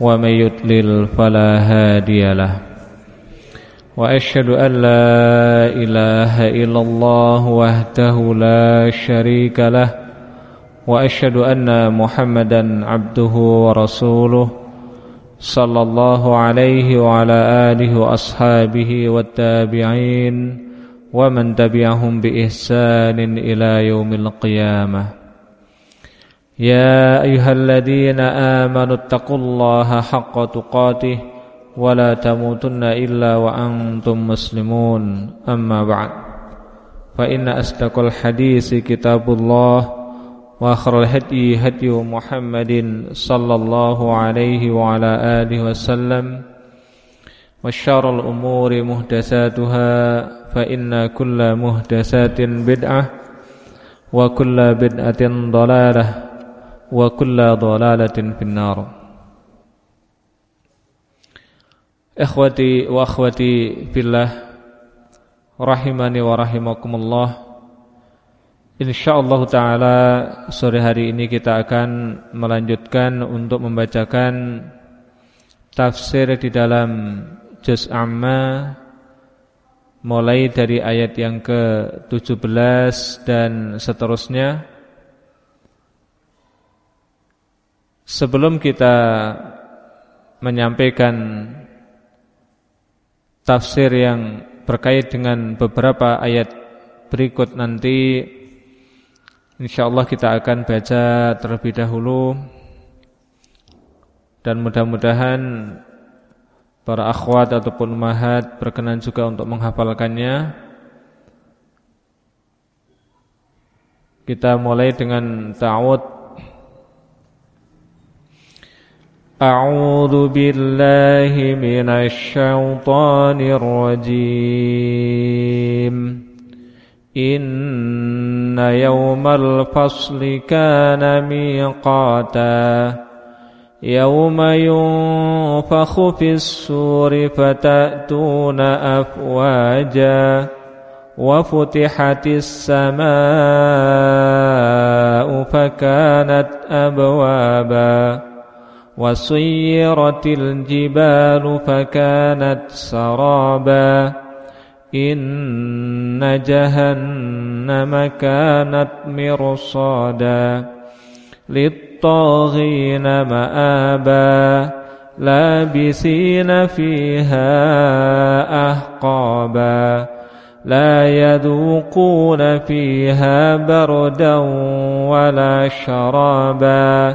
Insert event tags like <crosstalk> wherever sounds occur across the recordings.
ومن يضلل فلا هادي له. وأشهد أن لا إله إلا الله وحده لا شريك له. وأشهد أن محمدا عبده ورسوله صلى الله عليه وعلى آله وأصحابه والتابعين ومن تبعهم بإحسان إلى يوم القيامة. يا أيها الذين آمنوا اتقوا الله حق تقاته ولا تموتن إلا وأنتم مسلمون. أما بعد فإن أصدق الحديث كتاب الله وآخر الهدي هدي محمد صلى الله عليه وعلى آله وسلم. وشر الأمور محدثاتها فإن كل محدثات بدعة وكل بدعة ضلالة. Wa kulla dhalalatin finnar. Ikhwati wa akhwati fillah rahimani wa rahimakumullah. Insyaallah taala sore hari ini kita akan melanjutkan untuk membacakan tafsir di dalam juz amma mulai dari ayat yang ke-17 dan seterusnya Sebelum kita menyampaikan tafsir yang berkait dengan beberapa ayat berikut nanti insyaallah kita akan baca terlebih dahulu dan mudah-mudahan para akhwat ataupun mahat berkenan juga untuk menghafalkannya. Kita mulai dengan ta'awud أعوذ بالله من الشيطان الرجيم. إن يوم الفصل كان ميقاتا. يوم ينفخ في السور فتأتون أفواجا. وفتحت السماء فكانت أبوابا. وسيرت الجبال فكانت سرابا. إن جهنم كانت مرصادا. للطاغين مآبا. لابسين فيها أحقابا. لا يذوقون فيها بردا ولا شرابا.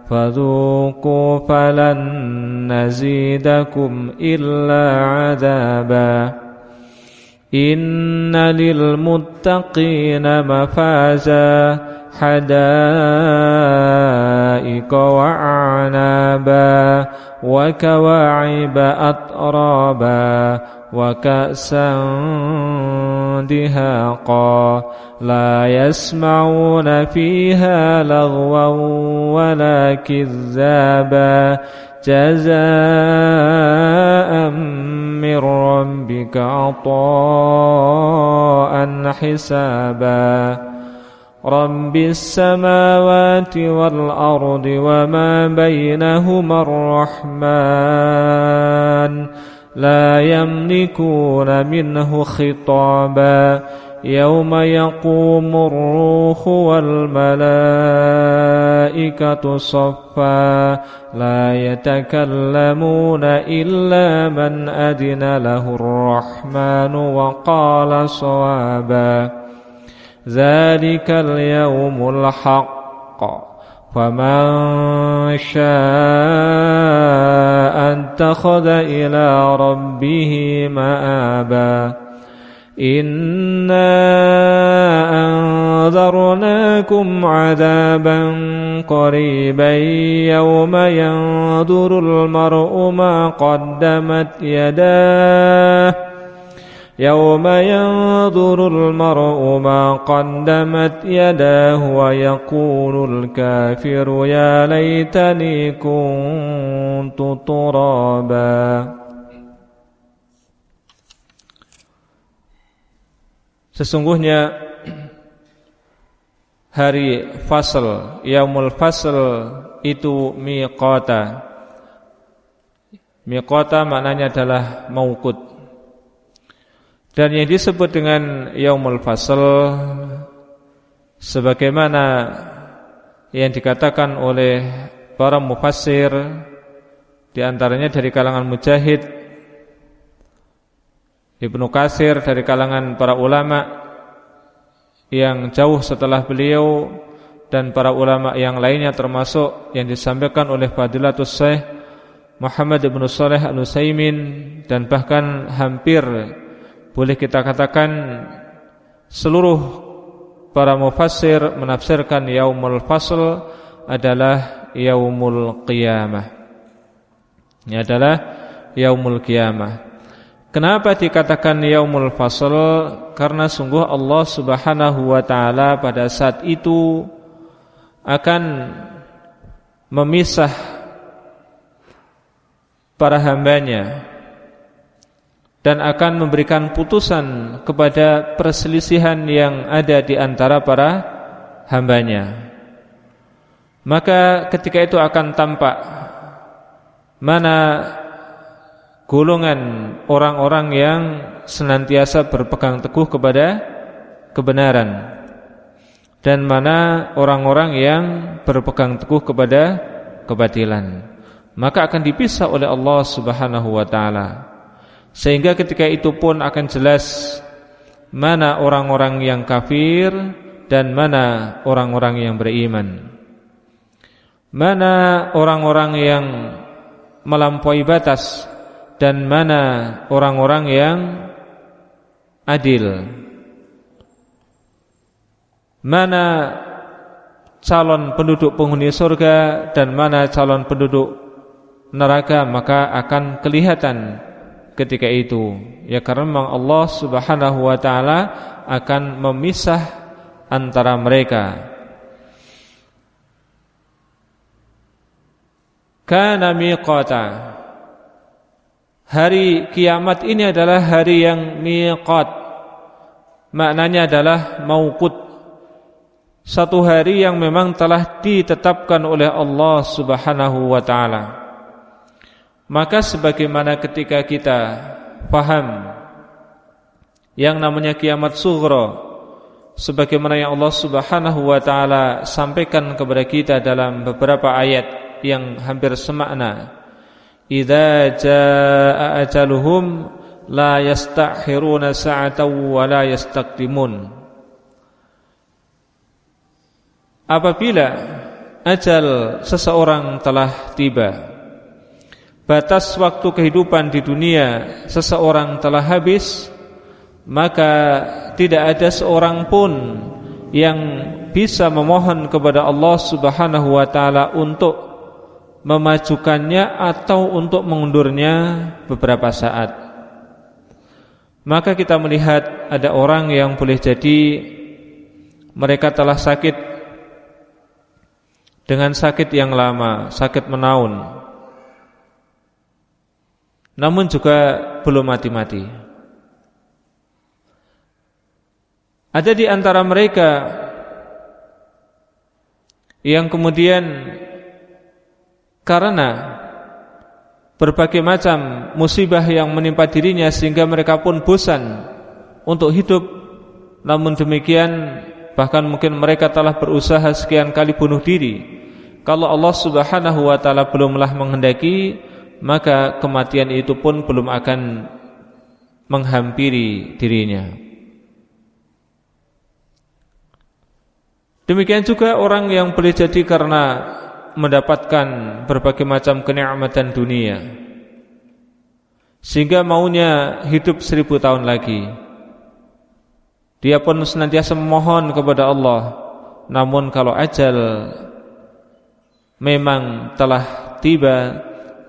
فذوقوا فلن نزيدكم إلا عذابا. إن للمتقين مفازا. حدائق وأعنابا وكواعب أترابا وكأسا دهاقا لا يسمعون فيها لغوا ولا كذابا جزاء من ربك عطاء حسابا رب السماوات والأرض وما بينهما الرحمن لا يملكون منه خطابا. يوم يقوم الروح والملائكة صفا. لا يتكلمون إلا من أدن له الرحمن وقال صوابا. ذلك اليوم الحق. فمن شاء اتخذ إلى ربه مآبا. إنا أنذرناكم عذابا قريبا يوم ينظر المرء ما قدمت يداه يوم ينظر المرء ما قدمت يداه ويقول الكافر يا ليتني كنت ترابا Sesungguhnya hari fasl, yaumul fasl itu miqata. Miqata maknanya adalah maukut. dan yang disebut dengan yaumul fasl sebagaimana yang dikatakan oleh para mufassir di antaranya dari kalangan Mujahid Ibnu Kasir dari kalangan para ulama yang jauh setelah beliau dan para ulama yang lainnya termasuk yang disampaikan oleh Fadilatus Syekh Muhammad Ibnu Saleh Al-Utsaimin dan bahkan hampir boleh kita katakan seluruh para mufassir menafsirkan yaumul fasl adalah yaumul qiyamah. Ini adalah yaumul qiyamah. Kenapa dikatakan yaumul fasl? Karena sungguh Allah Subhanahu wa taala pada saat itu akan memisah para hambanya dan akan memberikan putusan kepada perselisihan yang ada di antara para hambanya. Maka ketika itu akan tampak mana golongan orang-orang yang senantiasa berpegang teguh kepada kebenaran dan mana orang-orang yang berpegang teguh kepada kebatilan maka akan dipisah oleh Allah Subhanahu wa taala sehingga ketika itu pun akan jelas mana orang-orang yang kafir dan mana orang-orang yang beriman. Mana orang-orang yang melampaui batas dan mana orang-orang yang adil. Mana calon penduduk penghuni surga dan mana calon penduduk neraka maka akan kelihatan ketika itu. Ya karena memang Allah Subhanahu wa taala akan memisah antara mereka. Kana miqata. Hari kiamat ini adalah hari yang miqat. Maknanya adalah maukut. Satu hari yang memang telah ditetapkan oleh Allah subhanahu wa ta'ala Maka sebagaimana ketika kita paham Yang namanya kiamat sughra Sebagaimana yang Allah subhanahu wa ta'ala Sampaikan kepada kita dalam beberapa ayat Yang hampir semakna idza jaa ajaluhum la yastakhiruna sa'atan wa la yastaqdimun. Apabila ajal seseorang telah tiba batas waktu kehidupan di dunia seseorang telah habis maka tidak ada seorang pun yang bisa memohon kepada Allah Subhanahu wa taala untuk memajukannya atau untuk mengundurnya beberapa saat. Maka kita melihat ada orang yang boleh jadi mereka telah sakit dengan sakit yang lama, sakit menaun. Namun juga belum mati-mati. Ada di antara mereka yang kemudian karena berbagai macam musibah yang menimpa dirinya sehingga mereka pun bosan untuk hidup Namun demikian bahkan mungkin mereka telah berusaha sekian kali bunuh diri. Kalau Allah Subhanahu wa taala belumlah menghendaki, maka kematian itu pun belum akan menghampiri dirinya. Demikian juga orang yang boleh jadi karena mendapatkan berbagai macam kenikmatan dunia sehingga maunya hidup seribu tahun lagi. Dia pun senantiasa memohon kepada Allah Namun kalau ajal Memang telah tiba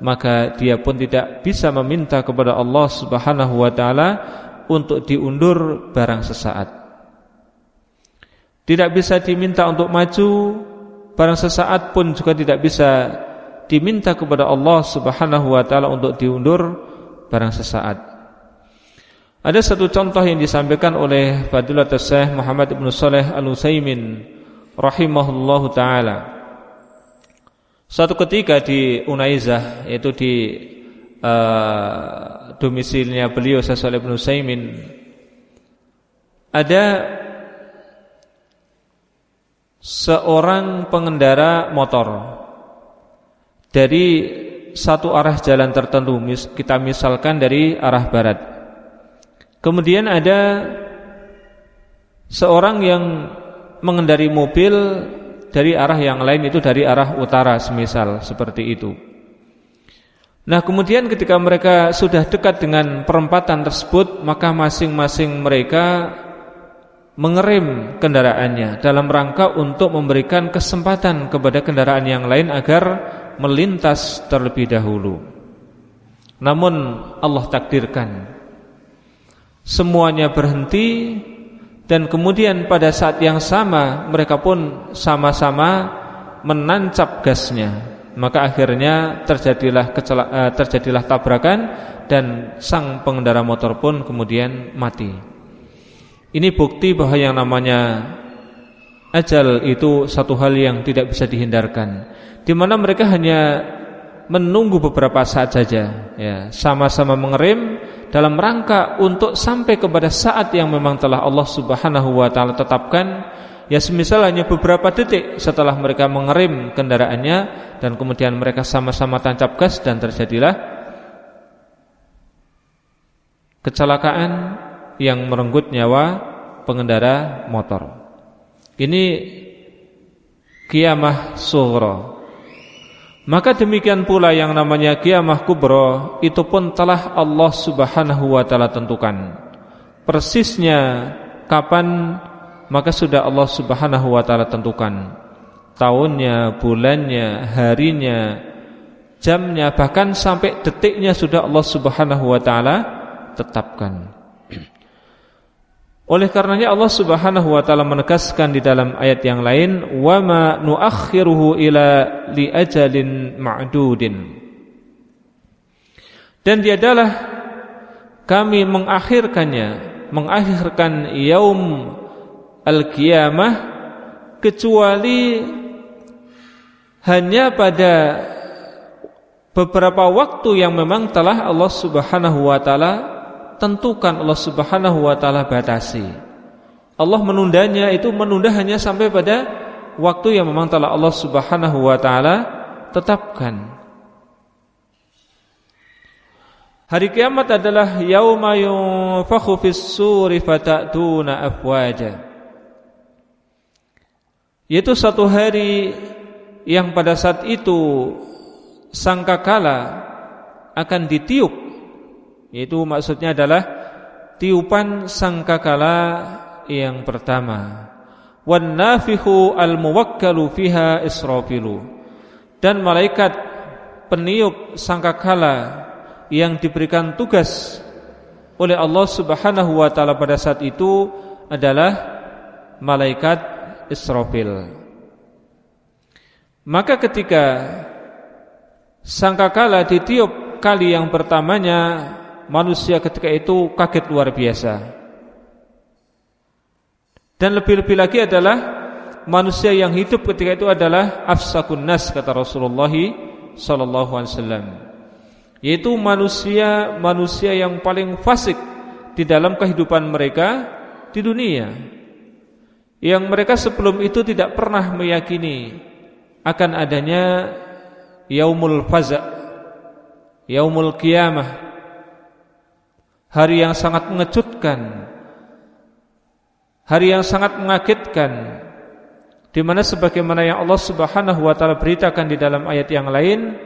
Maka dia pun tidak bisa meminta kepada Allah subhanahu wa ta'ala Untuk diundur barang sesaat Tidak bisa diminta untuk maju Barang sesaat pun juga tidak bisa Diminta kepada Allah subhanahu wa ta'ala Untuk diundur barang sesaat ada satu contoh yang disampaikan oleh Fadilatul Syekh Muhammad Ibn Saleh Al-Utsaimin rahimahullahu taala. Suatu ketika di Unaizah yaitu di uh, domisilinya beliau Syekh Saleh Ibn Utsaimin ada seorang pengendara motor dari satu arah jalan tertentu kita misalkan dari arah barat. Kemudian ada seorang yang mengendari mobil dari arah yang lain itu dari arah utara semisal seperti itu. Nah kemudian ketika mereka sudah dekat dengan perempatan tersebut maka masing-masing mereka mengerem kendaraannya dalam rangka untuk memberikan kesempatan kepada kendaraan yang lain agar melintas terlebih dahulu. Namun Allah takdirkan Semuanya berhenti dan kemudian pada saat yang sama mereka pun sama-sama menancap gasnya. Maka akhirnya terjadilah kecela eh, terjadilah tabrakan dan sang pengendara motor pun kemudian mati. Ini bukti bahwa yang namanya ajal itu satu hal yang tidak bisa dihindarkan. Di mana mereka hanya menunggu beberapa saat saja, ya, sama-sama mengerem dalam rangka untuk sampai kepada saat yang memang telah Allah Subhanahu wa taala tetapkan ya semisal hanya beberapa detik setelah mereka mengerem kendaraannya dan kemudian mereka sama-sama tancap gas dan terjadilah kecelakaan yang merenggut nyawa pengendara motor. Ini kiamah sughra maka demikian pula yang namanya kiamah kubro itu pun telah Allah Subhanahu wa taala tentukan. Persisnya kapan maka sudah Allah Subhanahu wa taala tentukan. Tahunnya, bulannya, harinya, jamnya bahkan sampai detiknya sudah Allah Subhanahu wa taala tetapkan. Oleh karenanya Allah Subhanahu wa taala menegaskan di dalam ayat yang lain, "Wa ma nuakhiruhu ila li ajalin ma'dudin." Dan dia adalah kami mengakhirkannya, mengakhirkan yaum al-qiyamah kecuali hanya pada beberapa waktu yang memang telah Allah Subhanahu wa taala tentukan Allah Subhanahu wa taala batasi. Allah menundanya itu menunda hanya sampai pada waktu yang memang telah Allah Subhanahu wa taala tetapkan. Hari kiamat adalah yauma yunfakhu fis suri fatatuna afwaja. Yaitu satu hari yang pada saat itu sangkakala akan ditiup yaitu maksudnya adalah tiupan sangkakala yang pertama. Wan nafihu al muwakkalu fiha israfilu. Dan malaikat peniup sangkakala yang diberikan tugas oleh Allah Subhanahu wa taala pada saat itu adalah malaikat Israfil. Maka ketika sangkakala ditiup kali yang pertamanya manusia ketika itu kaget luar biasa. Dan lebih-lebih lagi adalah manusia yang hidup ketika itu adalah afsakun nas kata Rasulullah sallallahu alaihi wasallam. Yaitu manusia manusia yang paling fasik di dalam kehidupan mereka di dunia yang mereka sebelum itu tidak pernah meyakini akan adanya yaumul faza yaumul qiyamah hari yang sangat mengejutkan. Hari yang sangat mengagetkan. Di mana sebagaimana yang Allah Subhanahu wa taala beritakan di dalam ayat yang lain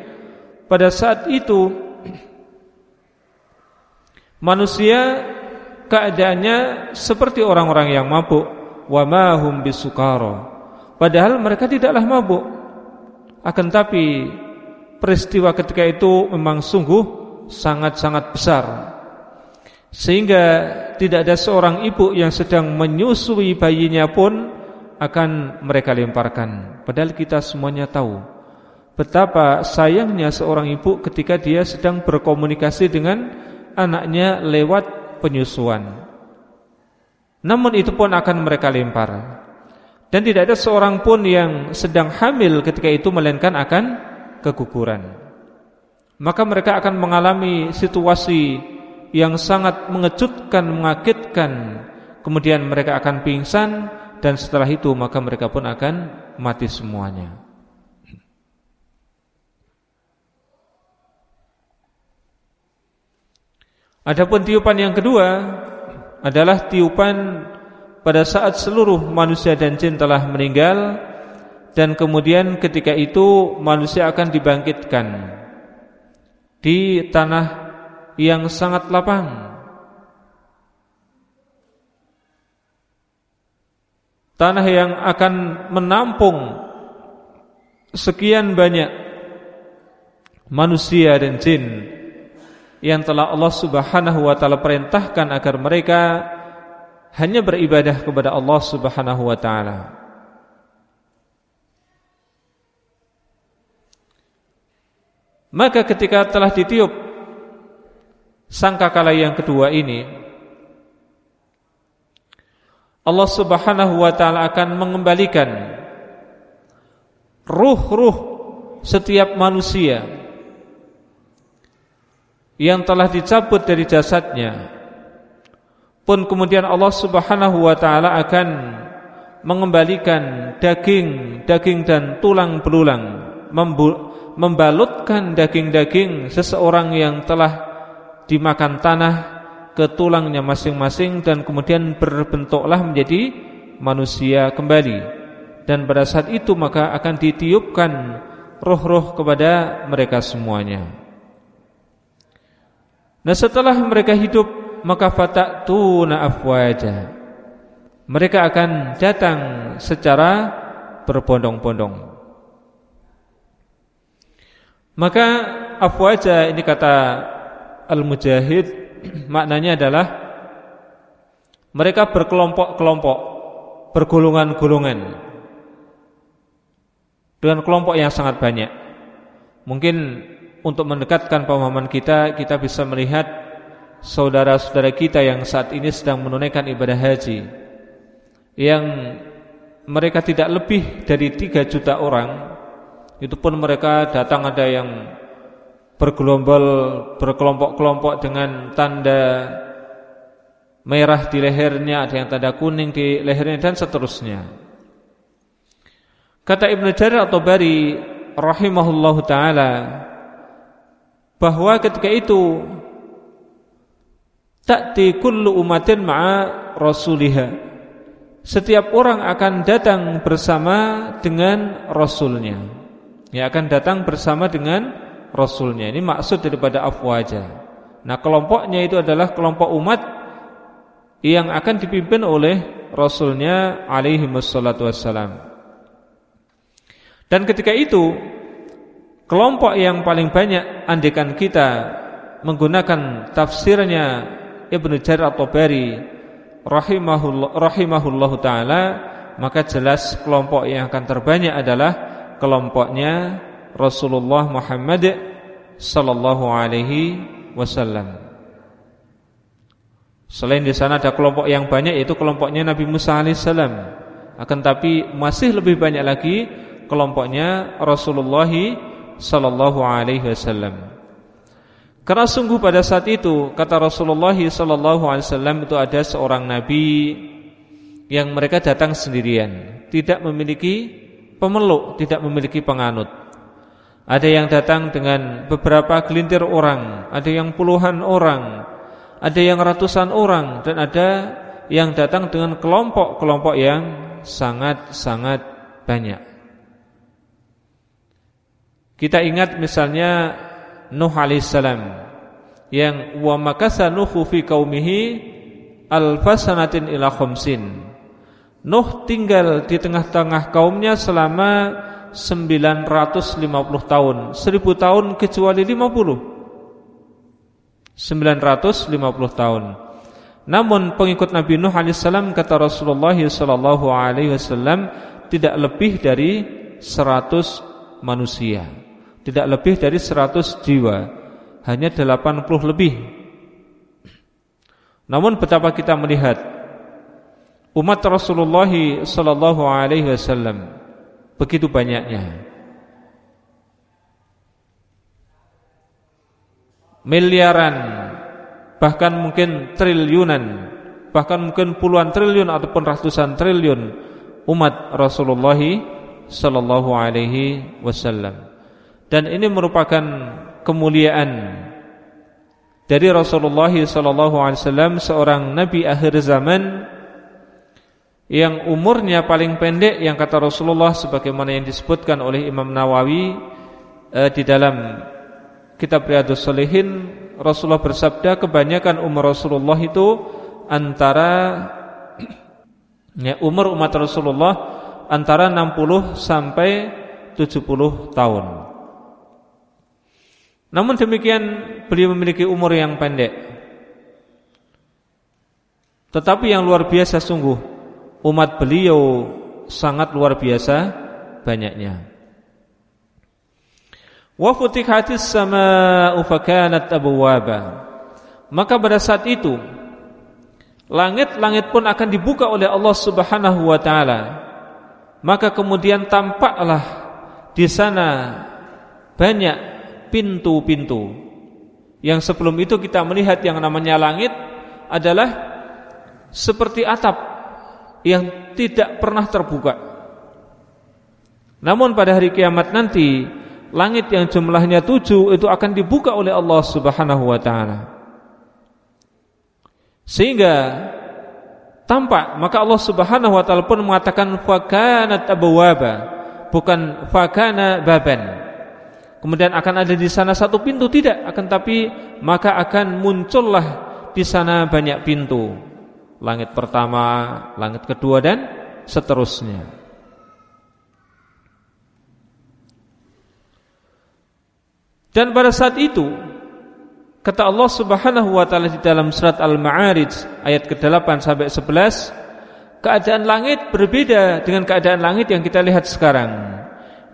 pada saat itu manusia keadaannya seperti orang-orang yang mabuk. Wa ma bisukara. Padahal mereka tidaklah mabuk. Akan tapi peristiwa ketika itu memang sungguh sangat-sangat besar sehingga tidak ada seorang ibu yang sedang menyusui bayinya pun akan mereka lemparkan. Padahal kita semuanya tahu betapa sayangnya seorang ibu ketika dia sedang berkomunikasi dengan anaknya lewat penyusuan. Namun itu pun akan mereka lempar. Dan tidak ada seorang pun yang sedang hamil ketika itu melainkan akan keguguran. Maka mereka akan mengalami situasi yang sangat mengejutkan, mengagetkan. Kemudian mereka akan pingsan dan setelah itu maka mereka pun akan mati semuanya. Adapun tiupan yang kedua adalah tiupan pada saat seluruh manusia dan jin telah meninggal dan kemudian ketika itu manusia akan dibangkitkan di tanah yang sangat lapang Tanah yang akan menampung sekian banyak manusia dan jin yang telah Allah Subhanahu wa taala perintahkan agar mereka hanya beribadah kepada Allah Subhanahu wa taala. Maka ketika telah ditiup sangkakala yang kedua ini Allah Subhanahu wa taala akan mengembalikan ruh-ruh setiap manusia yang telah dicabut dari jasadnya. Pun kemudian Allah Subhanahu wa taala akan mengembalikan daging, daging dan tulang belulang membalutkan daging-daging seseorang yang telah dimakan tanah ke tulangnya masing-masing dan kemudian berbentuklah menjadi manusia kembali dan pada saat itu maka akan ditiupkan roh-roh kepada mereka semuanya. Nah setelah mereka hidup maka fatatuna afwaja. Mereka akan datang secara berbondong-bondong. Maka afwaja ini kata Al-Mujahid maknanya adalah mereka berkelompok-kelompok, bergolongan-golongan dengan kelompok yang sangat banyak. Mungkin untuk mendekatkan pemahaman kita, kita bisa melihat saudara-saudara kita yang saat ini sedang menunaikan ibadah haji yang mereka tidak lebih dari 3 juta orang itu pun mereka datang ada yang bergelombol berkelompok-kelompok dengan tanda merah di lehernya, ada yang tanda kuning di lehernya dan seterusnya. Kata Ibnu Jarir atau Bari rahimahullahu taala bahwa ketika itu ta'ti kullu umatin ma'a rasuliha. Setiap orang akan datang bersama dengan rasulnya. Ya akan datang bersama dengan Rasulnya. Ini maksud daripada afwaja Nah kelompoknya itu adalah kelompok umat Yang akan dipimpin oleh Rasulnya alaihi wassalatu wassalam. Dan ketika itu Kelompok yang paling banyak Andikan kita Menggunakan tafsirnya Ibnu Jarir atau Bari Rahimahullah, rahimahullah ta'ala Maka jelas kelompok yang akan terbanyak adalah Kelompoknya Rasulullah Muhammad sallallahu alaihi wasallam. Selain di sana ada kelompok yang banyak yaitu kelompoknya Nabi Musa alaihissalam. Akan tapi masih lebih banyak lagi kelompoknya Rasulullah sallallahu alaihi wasallam. Karena sungguh pada saat itu kata Rasulullah sallallahu alaihi wasallam itu ada seorang nabi yang mereka datang sendirian, tidak memiliki pemeluk, tidak memiliki penganut. Ada yang datang dengan beberapa gelintir orang, ada yang puluhan orang, ada yang ratusan orang dan ada yang datang dengan kelompok-kelompok yang sangat-sangat banyak. Kita ingat misalnya Nuh alaihissalam yang wa makasa Nuhu fi qaumihi alfasanatin ila khamsin. Nuh tinggal di tengah-tengah kaumnya selama 950 tahun, 1000 tahun kecuali 50. 950 tahun. Namun pengikut Nabi Nuh alaihissalam kata Rasulullah sallallahu alaihi tidak lebih dari 100 manusia. Tidak lebih dari 100 jiwa. Hanya 80 lebih. Namun betapa kita melihat umat Rasulullah sallallahu alaihi wasallam begitu banyaknya. Miliaran bahkan mungkin triliunan bahkan mungkin puluhan triliun ataupun ratusan triliun umat Rasulullah sallallahu alaihi wasallam. Dan ini merupakan kemuliaan dari Rasulullah sallallahu alaihi wasallam seorang nabi akhir zaman yang umurnya paling pendek yang kata Rasulullah sebagaimana yang disebutkan oleh Imam Nawawi eh, di dalam kitab Riyadhus Shalihin Rasulullah bersabda kebanyakan umur Rasulullah itu antara <clears throat> ya, umur umat Rasulullah antara 60 sampai 70 tahun. Namun demikian beliau memiliki umur yang pendek. Tetapi yang luar biasa sungguh umat beliau sangat luar biasa banyaknya. Wa futihatis samaa'u fakanat abwaba. Maka pada saat itu langit-langit pun akan dibuka oleh Allah Subhanahu wa taala. Maka kemudian tampaklah di sana banyak pintu-pintu. Yang sebelum itu kita melihat yang namanya langit adalah seperti atap yang tidak pernah terbuka. Namun pada hari kiamat nanti langit yang jumlahnya tujuh itu akan dibuka oleh Allah Subhanahu wa taala. Sehingga tampak maka Allah Subhanahu wa taala pun mengatakan fakanat abwaba bukan fakana baban. Kemudian akan ada di sana satu pintu tidak akan tapi maka akan muncullah di sana banyak pintu. Langit pertama, langit kedua dan seterusnya. Dan pada saat itu kata Allah Subhanahu wa taala di dalam surat Al-Ma'arij ayat ke-8 sampai 11 keadaan langit berbeda dengan keadaan langit yang kita lihat sekarang.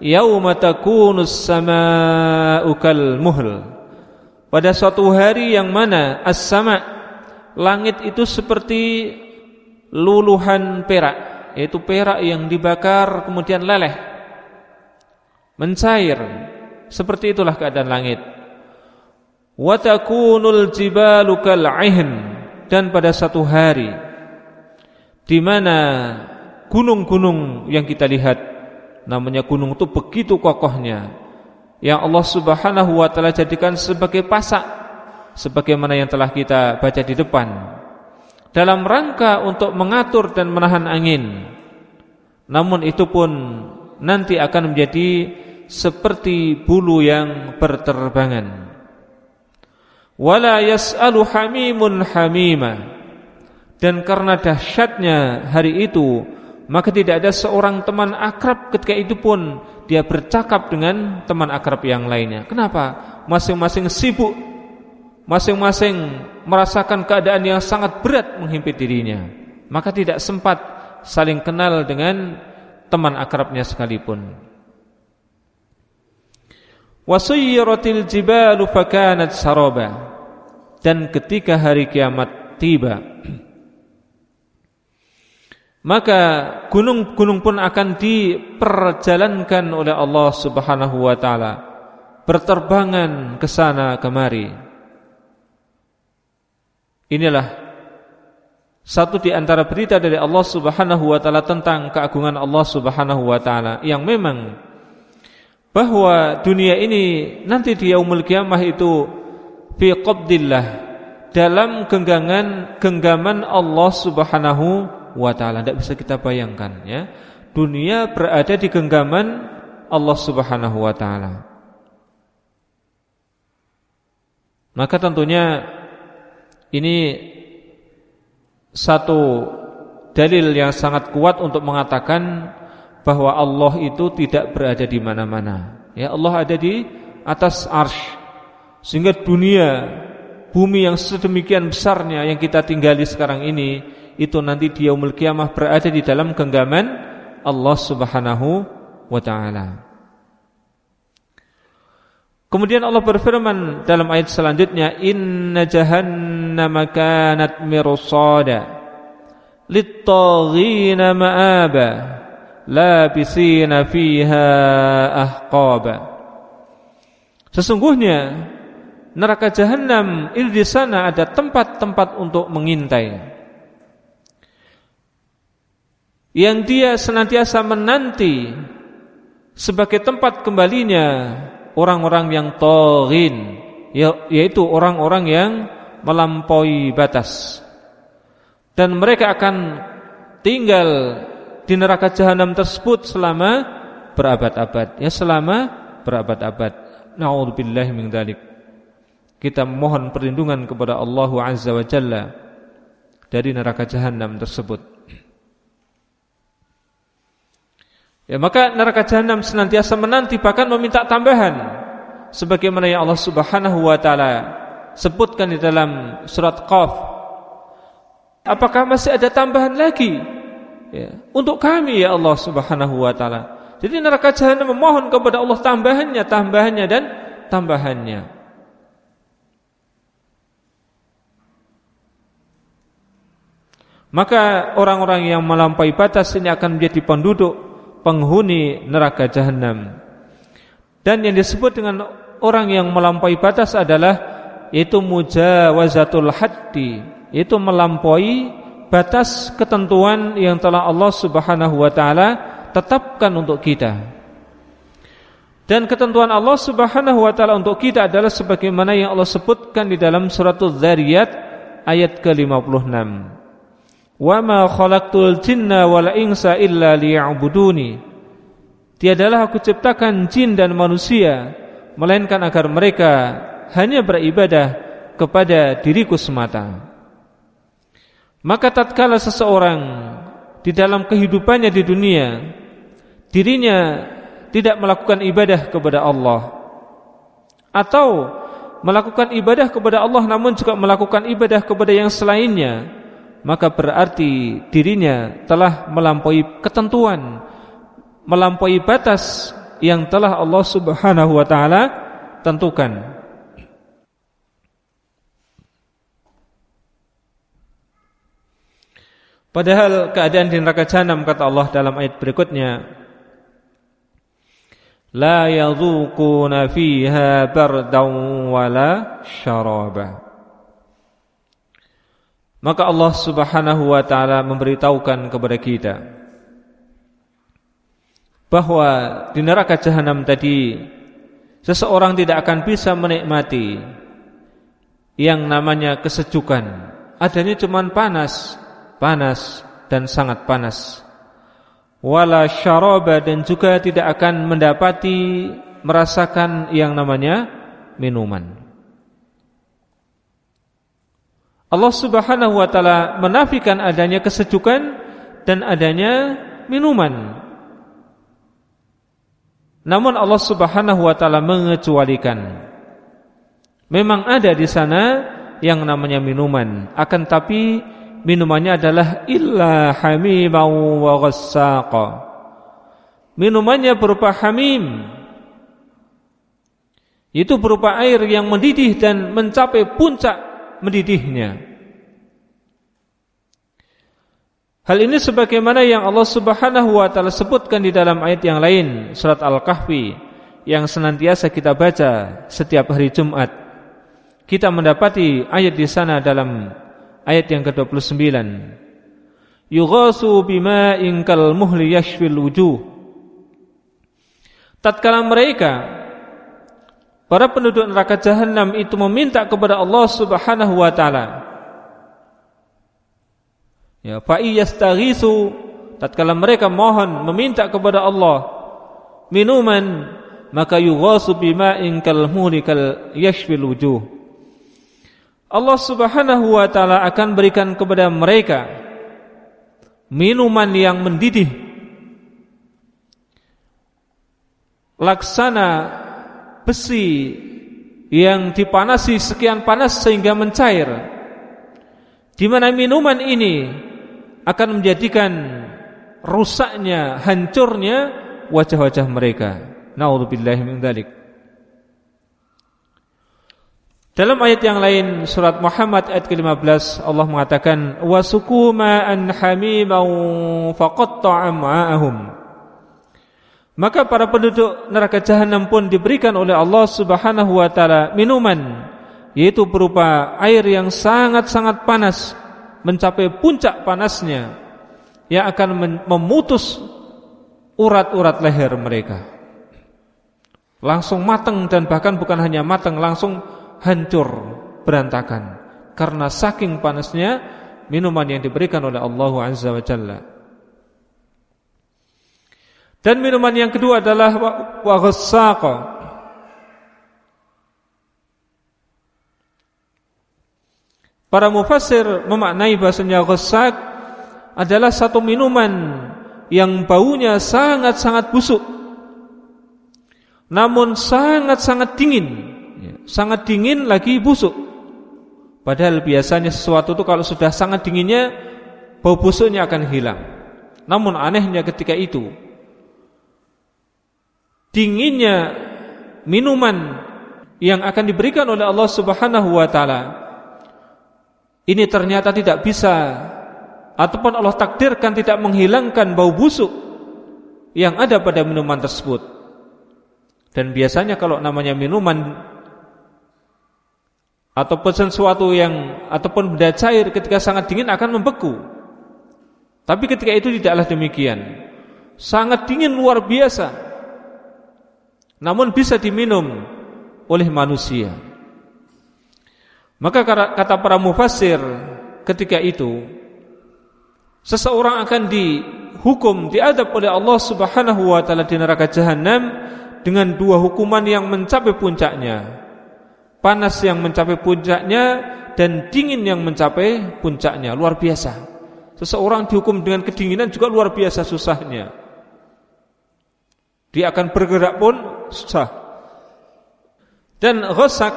Yauma takunus samaa'u kal muhl. Pada suatu hari yang mana as-sama' langit itu seperti luluhan perak, yaitu perak yang dibakar kemudian leleh mencair seperti itulah keadaan langit. Wa takunul jibalu kal'ihn dan pada satu hari di mana gunung-gunung yang kita lihat namanya gunung itu begitu kokohnya yang Allah Subhanahu wa taala jadikan sebagai pasak sebagaimana yang telah kita baca di depan dalam rangka untuk mengatur dan menahan angin namun itu pun nanti akan menjadi seperti bulu yang berterbangan. Wala yas'alu hamimun hamima. Dan karena dahsyatnya hari itu, maka tidak ada seorang teman akrab ketika itu pun dia bercakap dengan teman akrab yang lainnya. Kenapa? Masing-masing sibuk, masing-masing merasakan keadaan yang sangat berat menghimpit dirinya. Maka tidak sempat saling kenal dengan teman akrabnya sekalipun. Wasuyiratil jibalu fakanat saraba Dan ketika hari kiamat tiba Maka gunung-gunung pun akan diperjalankan oleh Allah subhanahu wa ta'ala Berterbangan ke sana kemari Inilah satu di antara berita dari Allah Subhanahu wa taala tentang keagungan Allah Subhanahu wa taala yang memang bahwa dunia ini nanti di yaumul kiamah itu fi qabdillah dalam genggaman genggaman Allah Subhanahu wa taala. Tidak bisa kita bayangkan ya. Dunia berada di genggaman Allah Subhanahu wa taala. Maka tentunya ini satu dalil yang sangat kuat untuk mengatakan bahwa Allah itu tidak berada di mana-mana. Ya, Allah ada di atas arsy. Sehingga dunia, bumi yang sedemikian besarnya yang kita tinggali sekarang ini itu nanti di yaumul kiamah berada di dalam genggaman Allah Subhanahu wa taala. Kemudian Allah berfirman dalam ayat selanjutnya, "Inna jahannama kanat mirsada lit-taghina ma'aba labisina fiha ahqaba." Sesungguhnya neraka jahanam itu di sana ada tempat-tempat untuk mengintai. Yang dia senantiasa menanti sebagai tempat kembalinya orang-orang yang toghin ya, yaitu orang-orang yang melampaui batas. Dan mereka akan tinggal di neraka jahanam tersebut selama berabad-abad ya selama berabad-abad. Naudzubillah min dzalik kita mohon perlindungan kepada Allah azza wa jalla dari neraka jahanam tersebut Ya maka neraka jahanam senantiasa menanti bahkan meminta tambahan sebagaimana yang Allah Subhanahu wa taala sebutkan di dalam surat Qaf. Apakah masih ada tambahan lagi? Ya, untuk kami ya Allah Subhanahu wa taala. Jadi neraka jahanam memohon kepada Allah tambahannya, tambahannya dan tambahannya. Maka orang-orang yang melampaui batas ini akan menjadi penduduk penghuni neraka jahanam. Dan yang disebut dengan orang yang melampaui batas adalah yaitu mujawazatul haddi, yaitu melampaui batas ketentuan yang telah Allah Subhanahu wa taala tetapkan untuk kita. Dan ketentuan Allah Subhanahu wa taala untuk kita adalah sebagaimana yang Allah sebutkan di dalam surat Az-Zariyat ayat ke-56. Wa ma khalaqtul jinna wal insa illa liya'buduni. Tiadalah aku ciptakan jin dan manusia melainkan agar mereka hanya beribadah kepada diriku semata. Maka tatkala seseorang di dalam kehidupannya di dunia dirinya tidak melakukan ibadah kepada Allah atau melakukan ibadah kepada Allah namun juga melakukan ibadah kepada yang selainnya maka berarti dirinya telah melampaui ketentuan, melampaui batas yang telah Allah Subhanahu wa taala tentukan. Padahal keadaan di neraka jahanam kata Allah dalam ayat berikutnya La yadhuquna fiha bardan wala syaraba maka Allah Subhanahu wa taala memberitahukan kepada kita bahwa di neraka jahanam tadi seseorang tidak akan bisa menikmati yang namanya kesejukan. Adanya cuma panas, panas dan sangat panas. Wala syaraba dan juga tidak akan mendapati merasakan yang namanya minuman. Allah Subhanahu wa taala menafikan adanya kesejukan dan adanya minuman. Namun Allah Subhanahu wa taala mengecualikan. Memang ada di sana yang namanya minuman, akan tapi minumannya adalah illa hamimau wa ghassaqa. Minumannya berupa hamim. Itu berupa air yang mendidih dan mencapai puncak mendidihnya. Hal ini sebagaimana yang Allah Subhanahu wa taala sebutkan di dalam ayat yang lain surat Al-Kahfi yang senantiasa kita baca setiap hari Jumat. Kita mendapati ayat di sana dalam ayat yang ke-29. Yughasu bima'in kal muhli yashfil wujuh. Tatkala mereka para penduduk neraka jahanam itu meminta kepada Allah Subhanahu wa taala Ya, fa iyastaghisu tatkala mereka mohon meminta kepada Allah minuman maka yughasu bima'in kal muhli kal yashfil wujuh. Allah Subhanahu wa taala akan berikan kepada mereka minuman yang mendidih laksana besi yang dipanasi sekian panas sehingga mencair di mana minuman ini akan menjadikan rusaknya, hancurnya wajah-wajah mereka. Nauzubillahi min dzalik. Dalam ayat yang lain surat Muhammad ayat ke-15 Allah mengatakan wasuku ma'an hamiman faqatta'a. Maka para penduduk neraka jahanam pun diberikan oleh Allah Subhanahu wa taala minuman yaitu berupa air yang sangat-sangat panas mencapai puncak panasnya yang akan memutus urat-urat leher mereka. Langsung matang dan bahkan bukan hanya matang, langsung hancur, berantakan. Karena saking panasnya minuman yang diberikan oleh Allah Azza wa Jalla. Dan minuman yang kedua adalah wa Para mufassir memaknai bahasanya ghasak adalah satu minuman yang baunya sangat-sangat busuk. Namun sangat-sangat dingin. Ya, sangat dingin lagi busuk. Padahal biasanya sesuatu itu kalau sudah sangat dinginnya bau busuknya akan hilang. Namun anehnya ketika itu dinginnya minuman yang akan diberikan oleh Allah Subhanahu wa taala ini ternyata tidak bisa ataupun Allah takdirkan tidak menghilangkan bau busuk yang ada pada minuman tersebut. Dan biasanya kalau namanya minuman ataupun sesuatu yang ataupun benda cair ketika sangat dingin akan membeku. Tapi ketika itu tidaklah demikian. Sangat dingin luar biasa. Namun bisa diminum oleh manusia. Maka kata para mufassir ketika itu seseorang akan dihukum diadab oleh Allah Subhanahu wa taala di neraka jahanam dengan dua hukuman yang mencapai puncaknya. Panas yang mencapai puncaknya dan dingin yang mencapai puncaknya, luar biasa. Seseorang dihukum dengan kedinginan juga luar biasa susahnya. Dia akan bergerak pun susah. Dan ghasak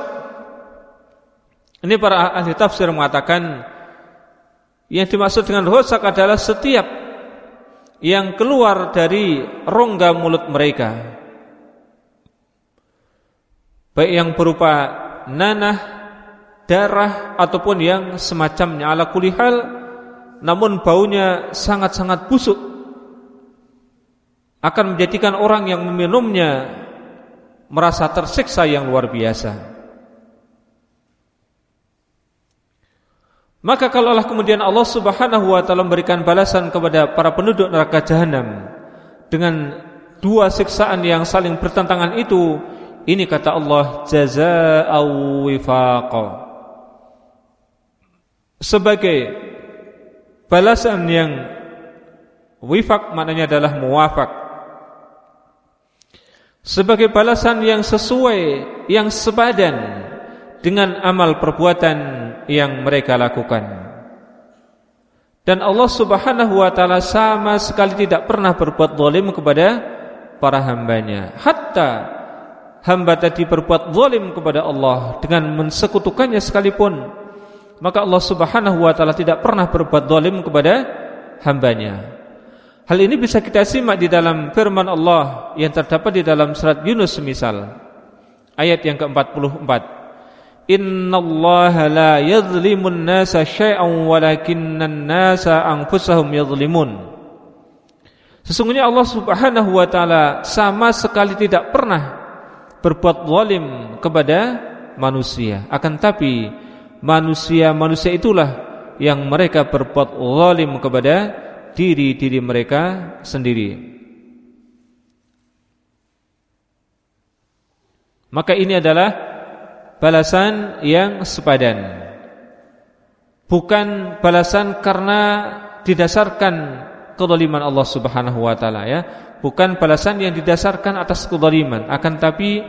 ini para ahli tafsir mengatakan yang dimaksud dengan rosak adalah setiap yang keluar dari rongga mulut mereka. Baik yang berupa nanah, darah ataupun yang semacamnya ala kulihal namun baunya sangat-sangat busuk akan menjadikan orang yang meminumnya merasa tersiksa yang luar biasa. Maka kalaulah kemudian Allah Subhanahu wa taala memberikan balasan kepada para penduduk neraka jahanam dengan dua siksaan yang saling bertentangan itu, ini kata Allah jazaa'u wifaqa. Sebagai balasan yang wifaq maknanya adalah muwafaq. Sebagai balasan yang sesuai, yang sepadan dengan amal perbuatan yang mereka lakukan. Dan Allah Subhanahu wa taala sama sekali tidak pernah berbuat zalim kepada para hambanya. Hatta hamba tadi berbuat zalim kepada Allah dengan mensekutukannya sekalipun, maka Allah Subhanahu wa taala tidak pernah berbuat zalim kepada hambanya. Hal ini bisa kita simak di dalam firman Allah yang terdapat di dalam surat Yunus semisal ayat yang ke-44. Innallaha la yadhlimun nasa syai'an walakinnan nasa anfusahum yadhlimun. Sesungguhnya Allah Subhanahu wa taala sama sekali tidak pernah berbuat zalim kepada manusia. Akan tapi manusia-manusia itulah yang mereka berbuat zalim kepada diri-diri mereka sendiri. Maka ini adalah balasan yang sepadan. Bukan balasan karena didasarkan kezaliman Allah Subhanahu wa taala ya. Bukan balasan yang didasarkan atas kezaliman, akan tapi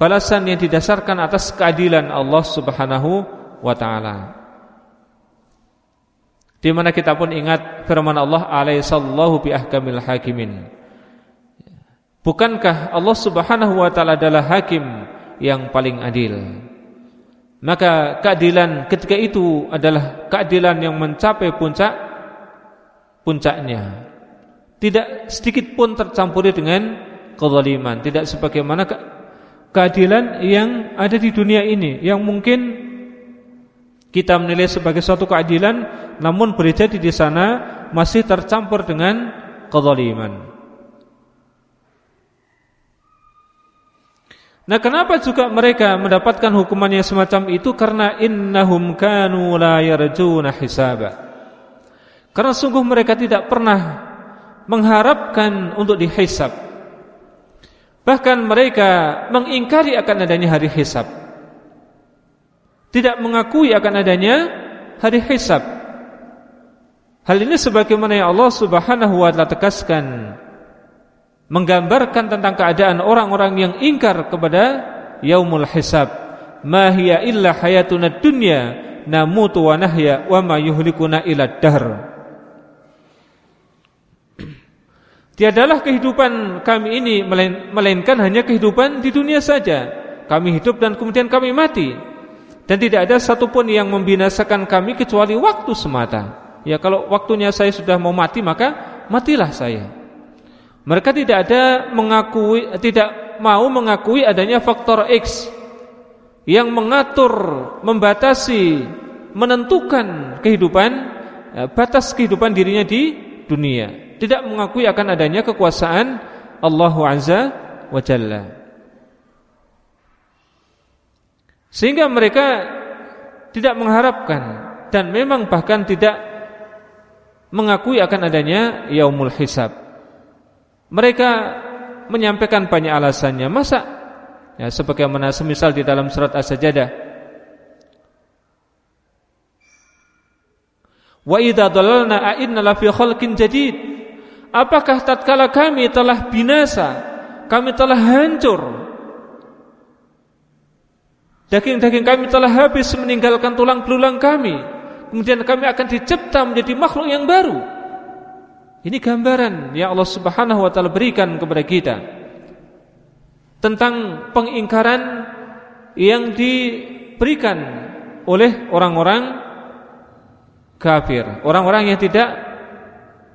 balasan yang didasarkan atas keadilan Allah Subhanahu wa taala. Di mana kita pun ingat firman Allah alaihissallahu bi ahkamil hakimin. Bukankah Allah Subhanahu wa taala adalah hakim yang paling adil? Maka keadilan ketika itu adalah keadilan yang mencapai puncak puncaknya. Tidak sedikit pun tercampuri dengan kezaliman, tidak sebagaimana ke keadilan yang ada di dunia ini yang mungkin kita menilai sebagai suatu keadilan namun boleh jadi di sana masih tercampur dengan kezaliman. Nah kenapa juga mereka mendapatkan hukuman yang semacam itu? Karena innahum kanu la yarjuna hisaba. Karena sungguh mereka tidak pernah Mengharapkan untuk dihisab. Bahkan mereka mengingkari akan adanya hari hisab Tidak mengakui akan adanya hari hisab Hal ini sebagaimana yang Allah subhanahu wa ta'ala tekaskan menggambarkan tentang keadaan orang-orang yang ingkar kepada yaumul hisab. Ma hiya illa hayatuna dunya namutu wa nahya wa ma yuhlikuna ila dahr. Tiadalah kehidupan kami ini melainkan hanya kehidupan di dunia saja. Kami hidup dan kemudian kami mati. Dan tidak ada satupun yang membinasakan kami kecuali waktu semata. Ya kalau waktunya saya sudah mau mati maka matilah saya. Mereka tidak ada mengakui tidak mau mengakui adanya faktor X yang mengatur, membatasi, menentukan kehidupan ya, batas kehidupan dirinya di dunia. Tidak mengakui akan adanya kekuasaan Allah Azza wa Jalla. Sehingga mereka tidak mengharapkan dan memang bahkan tidak mengakui akan adanya yaumul hisab. Mereka menyampaikan banyak alasannya. Masa ya sebagaimana semisal di dalam surat As-Sajdah. Wa idza dalalna a'inna la fi khalqin jadid. Apakah tatkala kami telah binasa, kami telah hancur, daging-daging kami telah habis meninggalkan tulang belulang kami, kemudian kami akan dicipta menjadi makhluk yang baru. Ini gambaran yang Allah Subhanahu wa taala berikan kepada kita tentang pengingkaran yang diberikan oleh orang-orang kafir, orang-orang yang tidak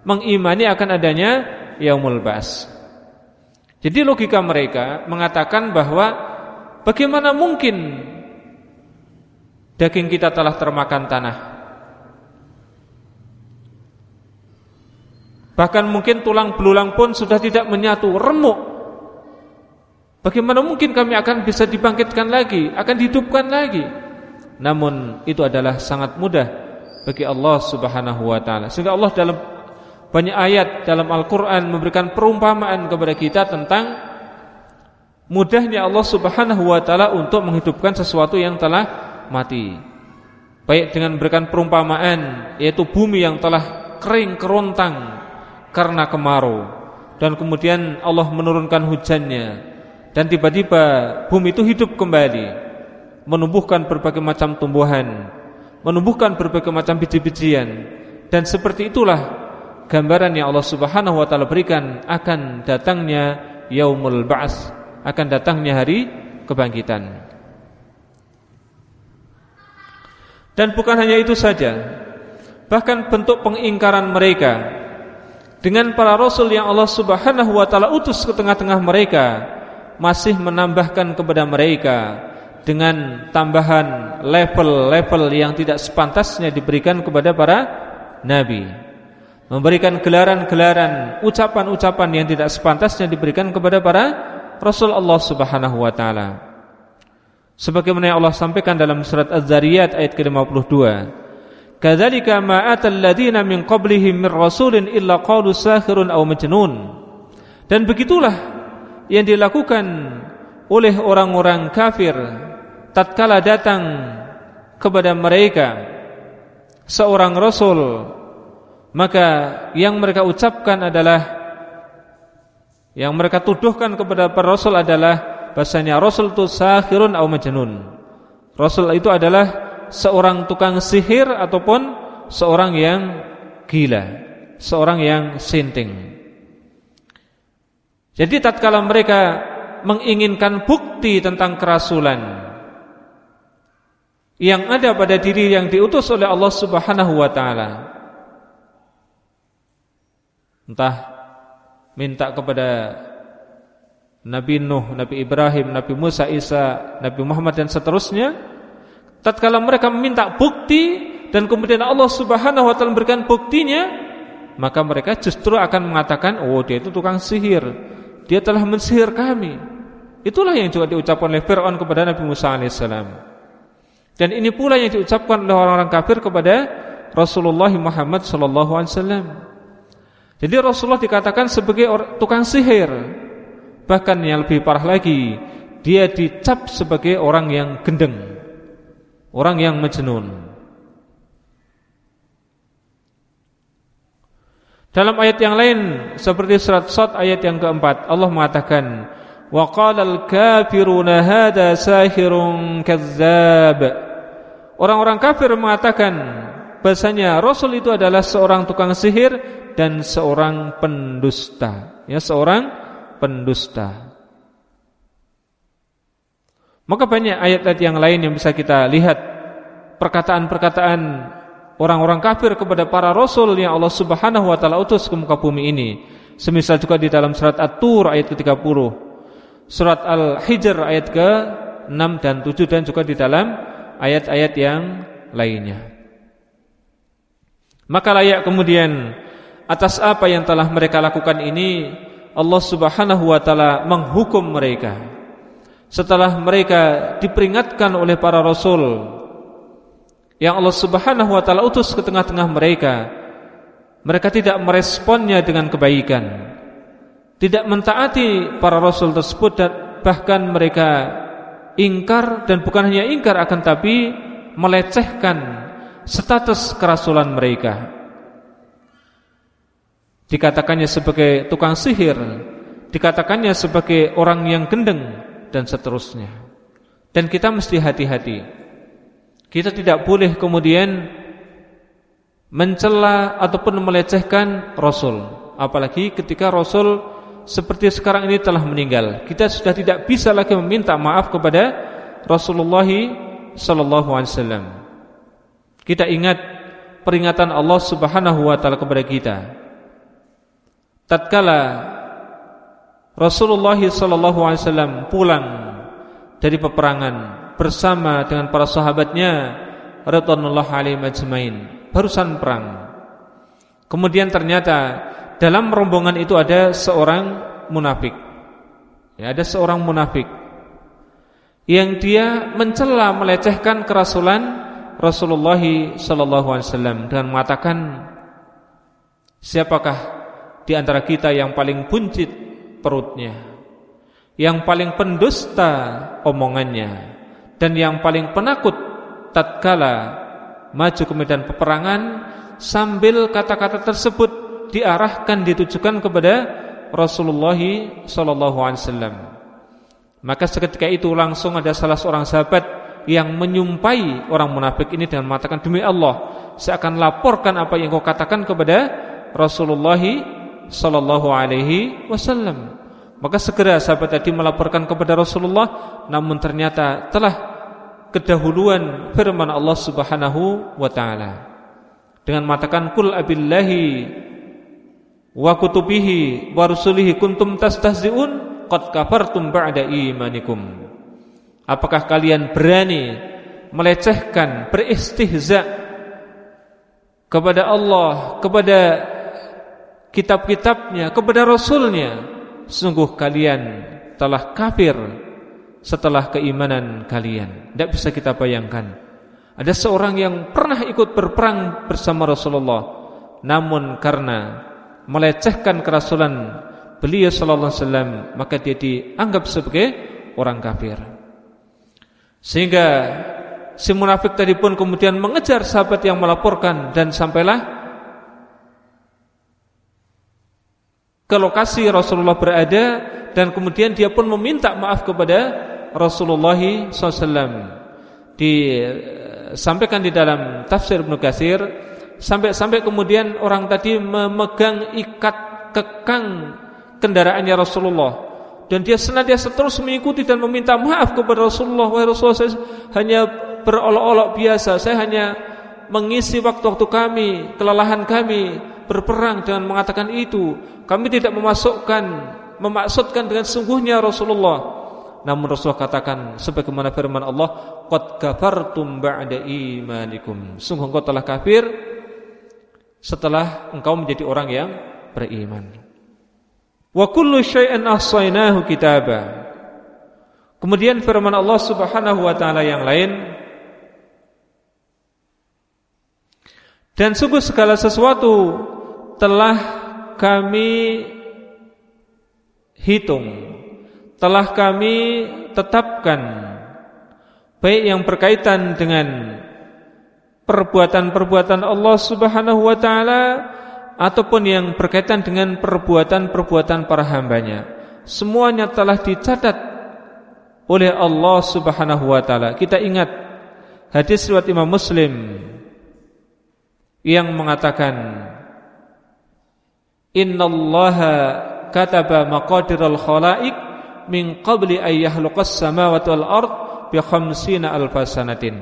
mengimani akan adanya yaumul bas. Jadi logika mereka mengatakan bahwa bagaimana mungkin daging kita telah termakan tanah Bahkan mungkin tulang belulang pun sudah tidak menyatu, remuk. Bagaimana mungkin kami akan bisa dibangkitkan lagi, akan dihidupkan lagi? Namun itu adalah sangat mudah bagi Allah Subhanahu wa taala. Sehingga Allah dalam banyak ayat dalam Al-Qur'an memberikan perumpamaan kepada kita tentang mudahnya Allah Subhanahu wa taala untuk menghidupkan sesuatu yang telah mati. Baik dengan memberikan perumpamaan yaitu bumi yang telah kering kerontang karena kemarau. Dan kemudian Allah menurunkan hujannya. Dan tiba-tiba bumi itu hidup kembali. Menumbuhkan berbagai macam tumbuhan. Menumbuhkan berbagai macam biji-bijian. Dan seperti itulah gambaran yang Allah Subhanahu wa taala berikan akan datangnya yaumul ba's akan datangnya hari kebangkitan. Dan bukan hanya itu saja bahkan bentuk pengingkaran mereka dengan para rasul yang Allah Subhanahu wa taala utus ke tengah-tengah mereka masih menambahkan kepada mereka dengan tambahan level-level yang tidak sepantasnya diberikan kepada para nabi. Memberikan gelaran-gelaran ucapan-ucapan yang tidak sepantasnya diberikan kepada para rasul Allah Subhanahu wa taala sebagaimana yang Allah sampaikan dalam surat Az-Zariyat ayat ke-52 Kadzalika ma atal ladina min qablihim min rasulin illa qalu sahirun aw majnun. Dan begitulah yang dilakukan oleh orang-orang kafir tatkala datang kepada mereka seorang rasul maka yang mereka ucapkan adalah yang mereka tuduhkan kepada para rasul adalah bahasanya rasul itu sahirun atau majnun. Rasul itu adalah seorang tukang sihir ataupun seorang yang gila, seorang yang sinting. Jadi tatkala mereka menginginkan bukti tentang kerasulan yang ada pada diri yang diutus oleh Allah Subhanahu wa taala, entah minta kepada Nabi Nuh, Nabi Ibrahim, Nabi Musa, Isa, Nabi Muhammad dan seterusnya. Tatkala mereka meminta bukti dan kemudian Allah Subhanahu wa taala memberikan buktinya, maka mereka justru akan mengatakan, "Oh, dia itu tukang sihir. Dia telah mensihir kami." Itulah yang juga diucapkan oleh Firaun kepada Nabi Musa alaihissalam. Dan ini pula yang diucapkan oleh orang-orang kafir kepada Rasulullah Muhammad sallallahu alaihi wasallam. Jadi Rasulullah dikatakan sebagai tukang sihir. Bahkan yang lebih parah lagi, dia dicap sebagai orang yang gendeng. Orang yang majnun. Dalam ayat yang lain seperti surat Sad ayat yang keempat Allah mengatakan wa qala al-kafiruna hada sahirun kazzab Orang-orang kafir mengatakan bahasanya Rasul itu adalah seorang tukang sihir dan seorang pendusta. Ya, seorang pendusta. Maka banyak ayat-ayat yang lain yang bisa kita lihat perkataan-perkataan orang-orang kafir kepada para rasul yang Allah Subhanahu wa taala utus ke muka bumi ini. Semisal juga di dalam surat At-Tur ayat ke-30, surat Al-Hijr ayat ke-6 dan 7 dan juga di dalam ayat-ayat yang lainnya. Maka layak kemudian atas apa yang telah mereka lakukan ini Allah Subhanahu wa taala menghukum mereka. Setelah mereka diperingatkan oleh para rasul yang Allah Subhanahu wa taala utus ke tengah-tengah mereka mereka tidak meresponnya dengan kebaikan. Tidak mentaati para rasul tersebut dan bahkan mereka ingkar dan bukan hanya ingkar akan tapi melecehkan status kerasulan mereka dikatakannya sebagai tukang sihir, dikatakannya sebagai orang yang gendeng dan seterusnya. Dan kita mesti hati-hati. Kita tidak boleh kemudian mencela ataupun melecehkan Rasul, apalagi ketika Rasul seperti sekarang ini telah meninggal. Kita sudah tidak bisa lagi meminta maaf kepada Rasulullah sallallahu alaihi wasallam. Kita ingat peringatan Allah Subhanahu wa taala kepada kita tatkala Rasulullah alaihi wasallam pulang dari peperangan bersama dengan para sahabatnya alaihim ajmain barusan perang. Kemudian ternyata dalam rombongan itu ada seorang munafik. Ya ada seorang munafik yang dia mencela melecehkan kerasulan Rasulullah sallallahu alaihi dengan mengatakan siapakah di antara kita yang paling buncit perutnya, yang paling pendusta omongannya, dan yang paling penakut tatkala maju ke medan peperangan sambil kata-kata tersebut diarahkan ditujukan kepada Rasulullah wasallam. Maka seketika itu langsung ada salah seorang sahabat yang menyumpai orang munafik ini dengan mengatakan demi Allah saya akan laporkan apa yang kau katakan kepada Rasulullah sallallahu alaihi wasallam. Maka segera sahabat tadi melaporkan kepada Rasulullah namun ternyata telah kedahuluan firman Allah Subhanahu wa taala. Dengan mengatakan kul abillahi wa kutubihi wa rusulihi kuntum tastahzi'un qad kafartum ba'da imanikum. Apakah kalian berani melecehkan, beristihza kepada Allah, kepada kitab-kitabnya kepada rasulnya sungguh kalian telah kafir setelah keimanan kalian tidak bisa kita bayangkan Ada seorang yang pernah ikut berperang bersama Rasulullah namun karena melecehkan kerasulan beliau sallallahu alaihi wasallam maka dia dianggap sebagai orang kafir. Sehingga si munafik tadi pun kemudian mengejar sahabat yang melaporkan dan sampailah ke lokasi Rasulullah berada dan kemudian dia pun meminta maaf kepada Rasulullah SAW. Disampaikan di dalam tafsir Ibnu Katsir sampai-sampai kemudian orang tadi memegang ikat kekang kendaraannya Rasulullah dan dia senantiasa terus mengikuti dan meminta maaf kepada Rasulullah wahai Rasulullah saya hanya berolok-olok biasa saya hanya mengisi waktu-waktu kami kelelahan kami berperang dengan mengatakan itu. Kami tidak memasukkan memaksudkan dengan sungguhnya Rasulullah. Namun Rasulullah katakan sebagaimana firman Allah qad kafartum ba'da imanikum. Sungguh engkau telah kafir setelah engkau menjadi orang yang beriman. Wa kullu syai'in ahsaynahu kitaba. Kemudian firman Allah Subhanahu wa taala yang lain Dan sungguh segala sesuatu telah kami hitung, telah kami tetapkan baik yang berkaitan dengan perbuatan-perbuatan Allah Subhanahu wa taala ataupun yang berkaitan dengan perbuatan-perbuatan para hambanya semuanya telah dicatat oleh Allah Subhanahu wa taala. Kita ingat hadis riwayat Imam Muslim yang mengatakan Innallaha kataba maqadiral khalaiq min qabli ay yakhluqas samawati wal ard bi khamsina alfasanatin.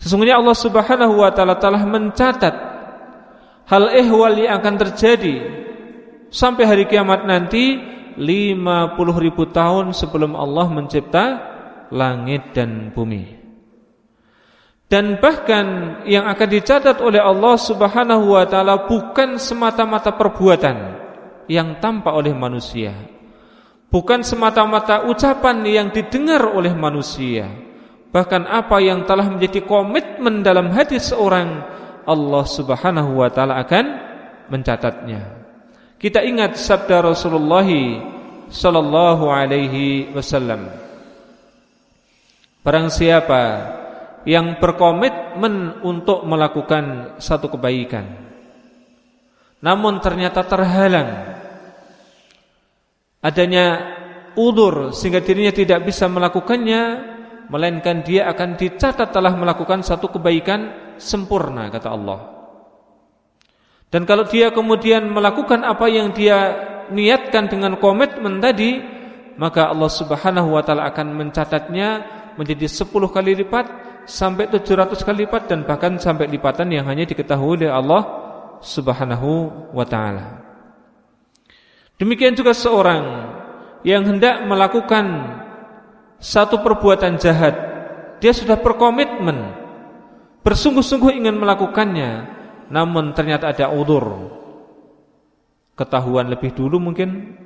Sesungguhnya Allah Subhanahu wa taala telah mencatat hal ehwal yang akan terjadi sampai hari kiamat nanti 50 ribu tahun sebelum Allah mencipta langit dan bumi. Dan bahkan yang akan dicatat oleh Allah Subhanahu wa taala bukan semata-mata perbuatan yang tampak oleh manusia. Bukan semata-mata ucapan yang didengar oleh manusia. Bahkan apa yang telah menjadi komitmen dalam hati seorang Allah Subhanahu wa taala akan mencatatnya. Kita ingat sabda Rasulullah sallallahu alaihi wasallam. Barang siapa yang berkomitmen untuk melakukan satu kebaikan namun ternyata terhalang adanya udur sehingga dirinya tidak bisa melakukannya melainkan dia akan dicatat telah melakukan satu kebaikan sempurna kata Allah. Dan kalau dia kemudian melakukan apa yang dia niatkan dengan komitmen tadi, maka Allah Subhanahu wa taala akan mencatatnya menjadi 10 kali lipat sampai 700 kali lipat dan bahkan sampai lipatan yang hanya diketahui oleh Allah Subhanahu wa taala. Demikian juga seorang yang hendak melakukan satu perbuatan jahat, dia sudah berkomitmen bersungguh-sungguh ingin melakukannya namun ternyata ada udur ketahuan lebih dulu mungkin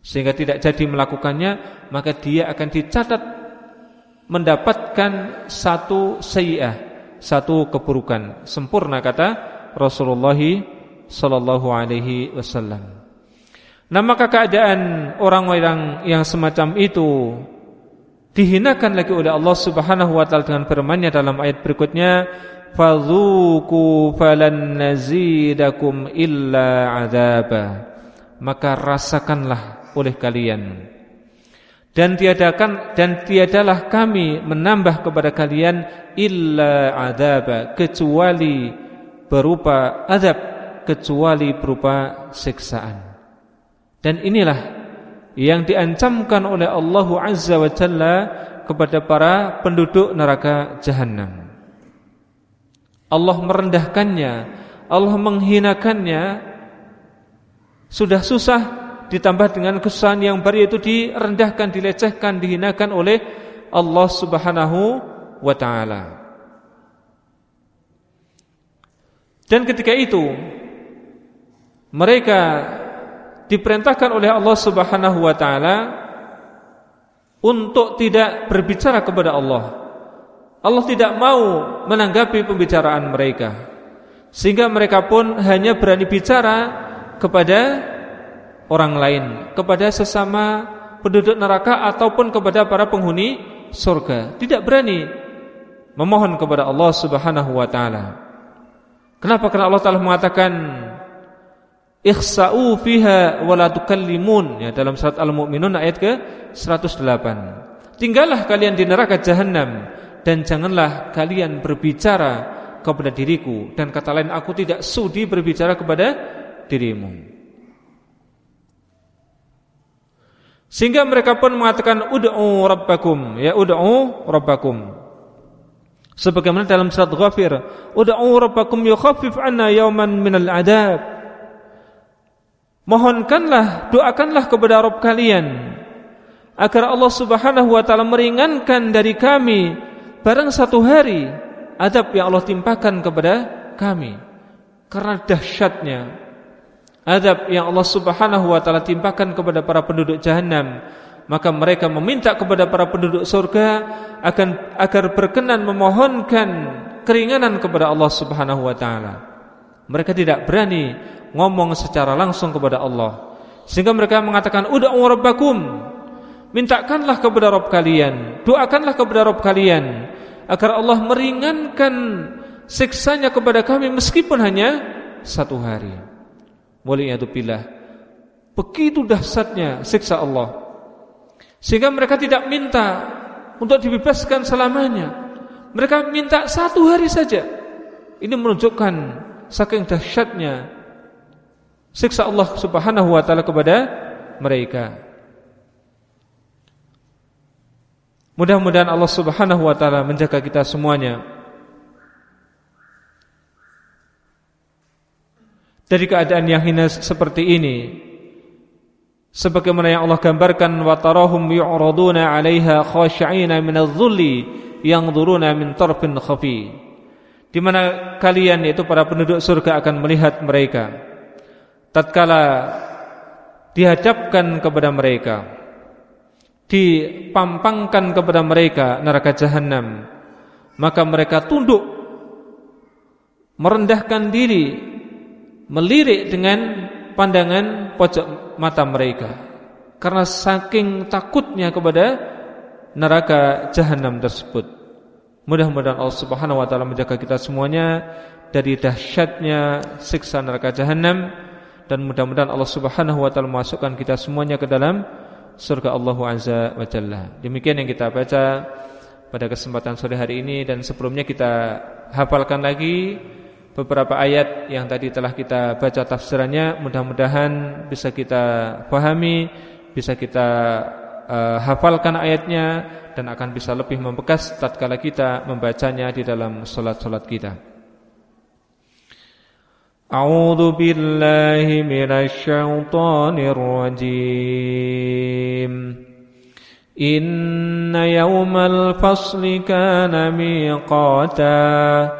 sehingga tidak jadi melakukannya maka dia akan dicatat mendapatkan satu sayi'ah satu keburukan. Sempurna kata Rasulullah sallallahu alaihi wasallam. Nah maka keadaan orang-orang yang semacam itu dihinakan lagi oleh Allah Subhanahu wa taala dengan firman-Nya dalam ayat berikutnya fadzuku falan nazidakum illa adzaba. Maka rasakanlah oleh kalian dan tiadakan dan tiadalah kami menambah kepada kalian illa adzaba kecuali berupa azab kecuali berupa siksaan dan inilah yang diancamkan oleh Allah Azza wa Jalla kepada para penduduk neraka jahanam. Allah merendahkannya, Allah menghinakannya. Sudah susah ditambah dengan kesusahan yang baru yaitu direndahkan, dilecehkan, dihinakan oleh Allah Subhanahu wa taala. Dan ketika itu mereka diperintahkan oleh Allah Subhanahu wa taala untuk tidak berbicara kepada Allah Allah tidak mau menanggapi pembicaraan mereka Sehingga mereka pun hanya berani bicara kepada orang lain Kepada sesama penduduk neraka ataupun kepada para penghuni surga. Tidak berani memohon kepada Allah subhanahu wa ta'ala. Kenapa? Karena Allah Ta'ala mengatakan Ikhsa'u fiha wa la tukallimun. Ya, Dalam surat Al-Mu'minun ayat ke 108 Tinggallah kalian di neraka jahanam dan janganlah kalian berbicara kepada diriku. Dan kata lain aku tidak sudi berbicara kepada dirimu. Sehingga mereka pun mengatakan ud'u rabbakum ya ud'u rabbakum. Sebagaimana dalam surat Ghafir, ud'u rabbakum yukhaffif 'anna yawman minal 'adab. Mohonkanlah, doakanlah kepada Rabb kalian agar Allah Subhanahu wa taala meringankan dari kami barang satu hari adab yang Allah timpakan kepada kami karena dahsyatnya adab yang Allah Subhanahu wa taala timpakan kepada para penduduk jahanam maka mereka meminta kepada para penduduk surga akan agar berkenan memohonkan keringanan kepada Allah Subhanahu wa taala. Mereka tidak berani ngomong secara langsung kepada Allah. Sehingga mereka mengatakan ud'u rabbakum. Mintakanlah kepada Rabb kalian. Doakanlah kepada Rabb kalian. Agar Allah meringankan Siksanya kepada kami Meskipun hanya satu hari Waliyatubillah Begitu dahsyatnya siksa Allah. Sehingga mereka tidak minta Untuk dibebaskan selamanya. Mereka minta satu hari saja. Ini menunjukkan Saking dahsyatnya Siksa Allah subhanahu wa ta'ala kepada mereka. Mudah-mudahan Allah Subhanahu wa taala menjaga kita semuanya dari keadaan yang hina seperti ini. Sebagaimana yang Allah gambarkan wa tarahum yu'raduna 'alaiha khashi'ina min adh-dhulli yanzuruna min tarfin khafi. Di mana kalian yaitu para penduduk surga akan melihat mereka tatkala dihadapkan kepada mereka dipampangkan kepada mereka neraka jahanam maka mereka tunduk merendahkan diri melirik dengan pandangan pojok mata mereka. Karena saking takutnya kepada neraka jahanam tersebut. Mudah-mudahan Allah Subhanahu wa taala menjaga kita semuanya dari dahsyatnya siksa neraka jahanam dan mudah-mudahan Allah Subhanahu wa taala memasukkan kita semuanya ke dalam surga Allah Azza wa Jalla. Demikian yang kita baca pada kesempatan sore hari ini. Dan sebelumnya kita hafalkan lagi beberapa ayat yang tadi telah kita baca tafsirannya mudah-mudahan bisa kita pahami, bisa kita uh, hafalkan ayatnya dan akan bisa lebih membekas tatkala kita membacanya di dalam salat-salat kita. A'udzu billahi minasy syaithanir rajim. Inna yawmal fasli kana miqata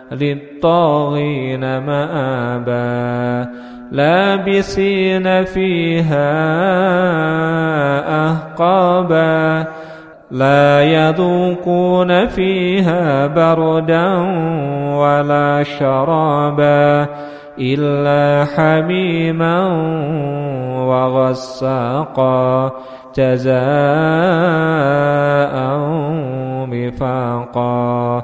للطاغين مآبا لابسين فيها أهقابا لا يذوقون فيها بردا ولا شرابا إلا حميما وغساقا جزاء وفاقا.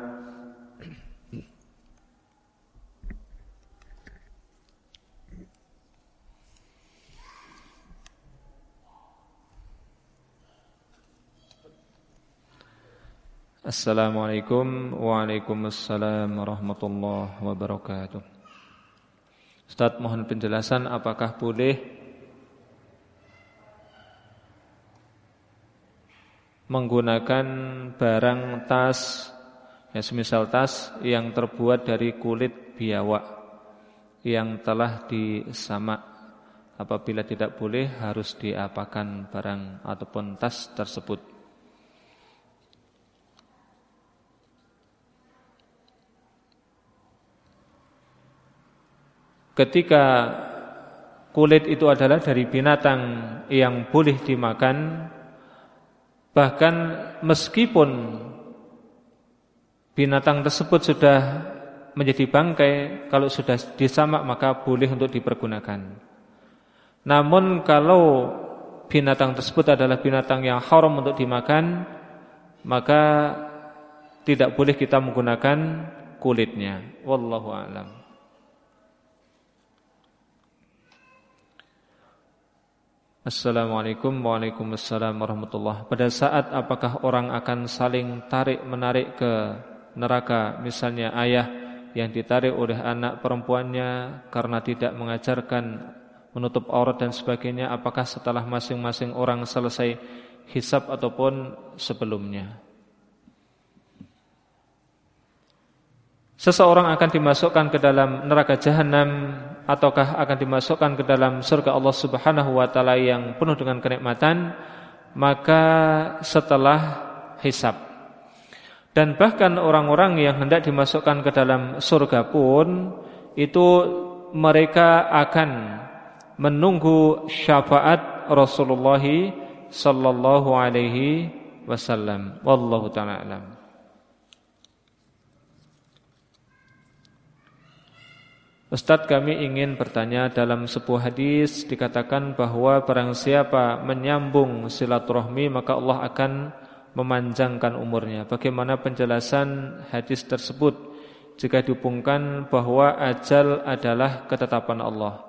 Assalamualaikum Waalaikumsalam warahmatullahi wabarakatuh. Ustaz mohon penjelasan apakah boleh menggunakan barang tas ya semisal tas yang terbuat dari kulit biawak yang telah disamak. Apabila tidak boleh harus diapakan barang ataupun tas tersebut ketika kulit itu adalah dari binatang yang boleh dimakan bahkan meskipun binatang tersebut sudah menjadi bangkai kalau sudah disamak maka boleh untuk dipergunakan. Namun kalau binatang tersebut adalah binatang yang haram untuk dimakan maka tidak boleh kita menggunakan kulitnya. Wallahu a'lam. Assalamualaikum Waalaikumsalam warahmatullahi Pada saat apakah orang akan saling tarik menarik ke neraka? Misalnya ayah yang ditarik oleh anak perempuannya Karena tidak mengajarkan menutup aurat dan sebagainya Apakah setelah masing-masing orang selesai hisap ataupun sebelumnya Seseorang akan dimasukkan ke dalam neraka jahanam ataukah akan dimasukkan ke dalam surga Allah Subhanahu wa taala yang penuh dengan kenikmatan maka setelah hisab. Dan bahkan orang-orang yang hendak dimasukkan ke dalam surga pun itu mereka akan menunggu syafaat Rasulullah sallallahu alaihi wasallam. Wallahu taala alam Ustadz kami ingin bertanya dalam sebuah hadis dikatakan bahwa barang siapa menyambung silaturahmi maka Allah akan memanjangkan umurnya. Bagaimana penjelasan hadis tersebut jika dihubungkan bahwa ajal adalah ketetapan Allah.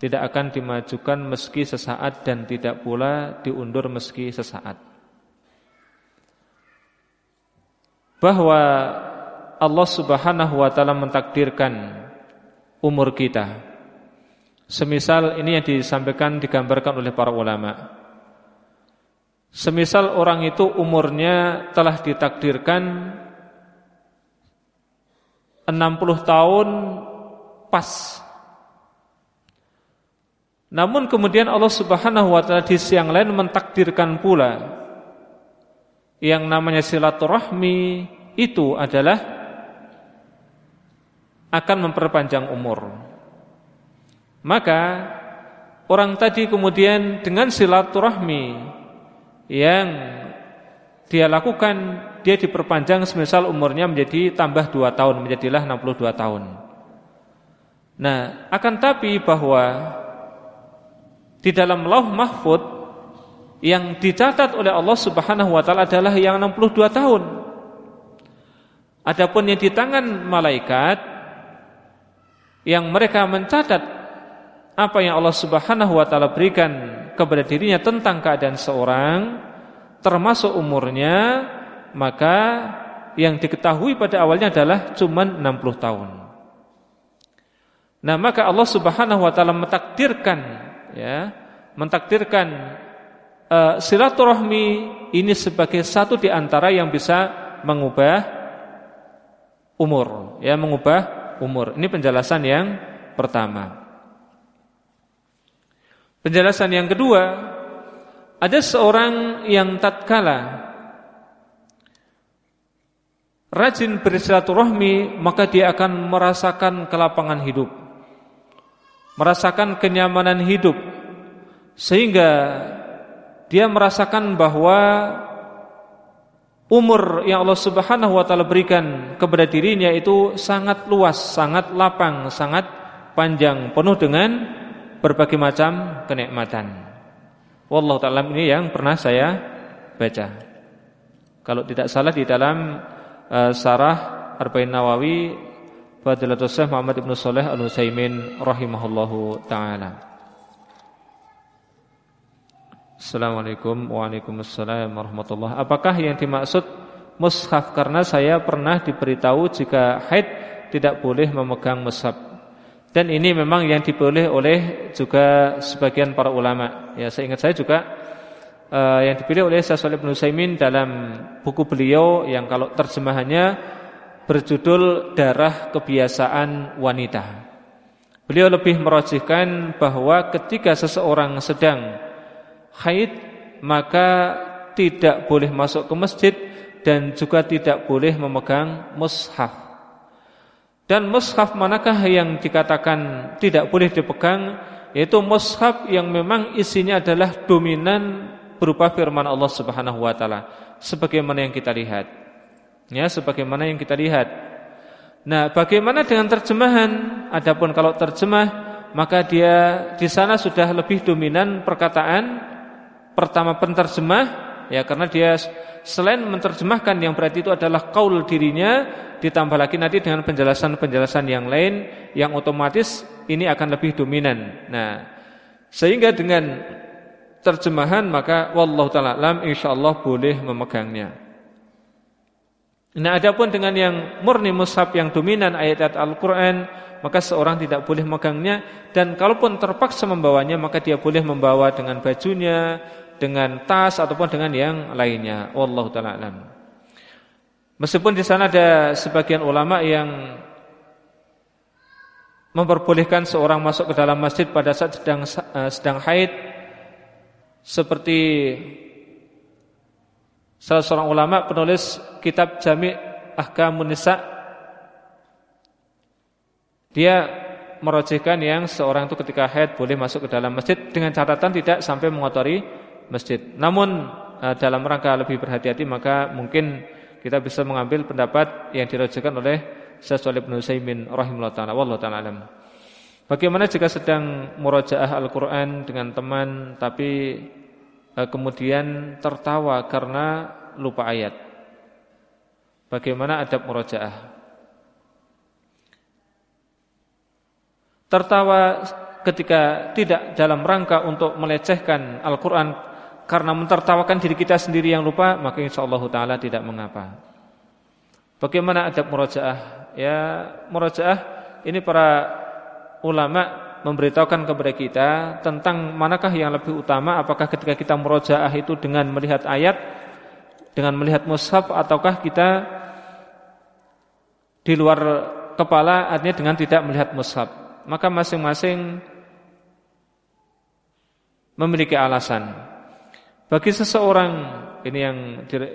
Tidak akan dimajukan meski sesaat dan tidak pula diundur meski sesaat. Bahwa Allah Subhanahu wa taala mentakdirkan umur kita. Semisal ini yang disampaikan digambarkan oleh para ulama. Semisal orang itu umurnya telah ditakdirkan 60 tahun pas. Namun kemudian Allah Subhanahu wa taala di siang lain mentakdirkan pula yang namanya silaturahmi itu adalah akan memperpanjang umur. Maka orang tadi kemudian dengan silaturahmi yang dia lakukan dia diperpanjang semisal umurnya menjadi tambah 2 tahun menjadilah 62 tahun. Nah, akan tapi bahwa di dalam Lauh Mahfud yang dicatat oleh Allah Subhanahu wa taala adalah yang 62 tahun. Adapun yang di tangan malaikat yang mereka mencatat apa yang Allah Subhanahu wa taala berikan kepada dirinya tentang keadaan seorang termasuk umurnya maka yang diketahui pada awalnya adalah cuma 60 tahun. Nah, maka Allah Subhanahu wa taala mentakdirkan ya, mentakdirkan uh, silaturahmi ini sebagai satu di antara yang bisa mengubah umur, ya, mengubah umur. Ini penjelasan yang pertama. Penjelasan yang kedua, ada seorang yang tatkala rajin bersilaturahmi, maka dia akan merasakan kelapangan hidup. Merasakan kenyamanan hidup sehingga dia merasakan bahwa umur yang Allah Subhanahu wa taala berikan kepada dirinya itu sangat luas, sangat lapang, sangat panjang, penuh dengan berbagai macam kenikmatan. Wallahu taala ini yang pernah saya baca. Kalau tidak salah di dalam uh, sarah Arba'in Nawawi Fadilatul Syekh Muhammad Ibnu Saleh Al-Utsaimin rahimahullahu taala. Assalamualaikum Waalaikumsalam warahmatullahi Apakah yang dimaksud mushaf karena saya pernah diberitahu jika haid tidak boleh memegang mushaf. Dan ini memang yang diboleh oleh juga sebagian para ulama. Ya, saya ingat saya juga uh, yang dipilih oleh Syekh bin Utsaimin dalam buku beliau yang kalau terjemahannya berjudul Darah Kebiasaan Wanita. Beliau lebih merojihkan bahwa ketika seseorang sedang haid maka tidak boleh masuk ke masjid dan juga tidak boleh memegang mushaf. Dan mushaf manakah yang dikatakan tidak boleh dipegang yaitu mushaf yang memang isinya adalah dominan berupa firman Allah Subhanahu wa taala sebagaimana yang kita lihat. Ya, sebagaimana yang kita lihat. Nah, bagaimana dengan terjemahan? Adapun kalau terjemah, maka dia di sana sudah lebih dominan perkataan pertama penterjemah ya karena dia selain menerjemahkan yang berarti itu adalah kaul dirinya ditambah lagi nanti dengan penjelasan-penjelasan yang lain yang otomatis ini akan lebih dominan. Nah, sehingga dengan terjemahan maka wallahu taala alam insyaallah boleh memegangnya. Nah, adapun dengan yang murni mushaf yang dominan ayat-ayat Al-Qur'an, maka seorang tidak boleh megangnya dan kalaupun terpaksa membawanya maka dia boleh membawa dengan bajunya, dengan tas ataupun dengan yang lainnya. Wallahu taala alam. Meskipun di sana ada sebagian ulama yang memperbolehkan seorang masuk ke dalam masjid pada saat sedang eh, sedang haid seperti salah seorang ulama penulis kitab Jami' Ahkamun Nisa dia merojihkan yang seorang itu ketika haid boleh masuk ke dalam masjid dengan catatan tidak sampai mengotori masjid. Namun eh, dalam rangka lebih berhati-hati maka mungkin kita bisa mengambil pendapat yang dirojihkan oleh Syekh Shalih bin Utsaimin rahimahullah taala wallahu taala alam. Bagaimana jika sedang murojaah Al-Quran dengan teman Tapi eh, kemudian tertawa karena lupa ayat Bagaimana adab murojaah Tertawa ketika tidak dalam rangka untuk melecehkan Al-Quran Karena mentertawakan diri kita sendiri yang lupa Maka insya Allah ta'ala tidak mengapa. Bagaimana adab murojaah? Ya murojaah ini para ulama memberitahukan kepada kita tentang manakah yang lebih utama. Apakah ketika kita murojaah itu dengan melihat ayat dengan melihat mushaf ataukah kita di luar kepala artinya dengan tidak melihat mushaf. Maka masing-masing memiliki alasan bagi seseorang ini yang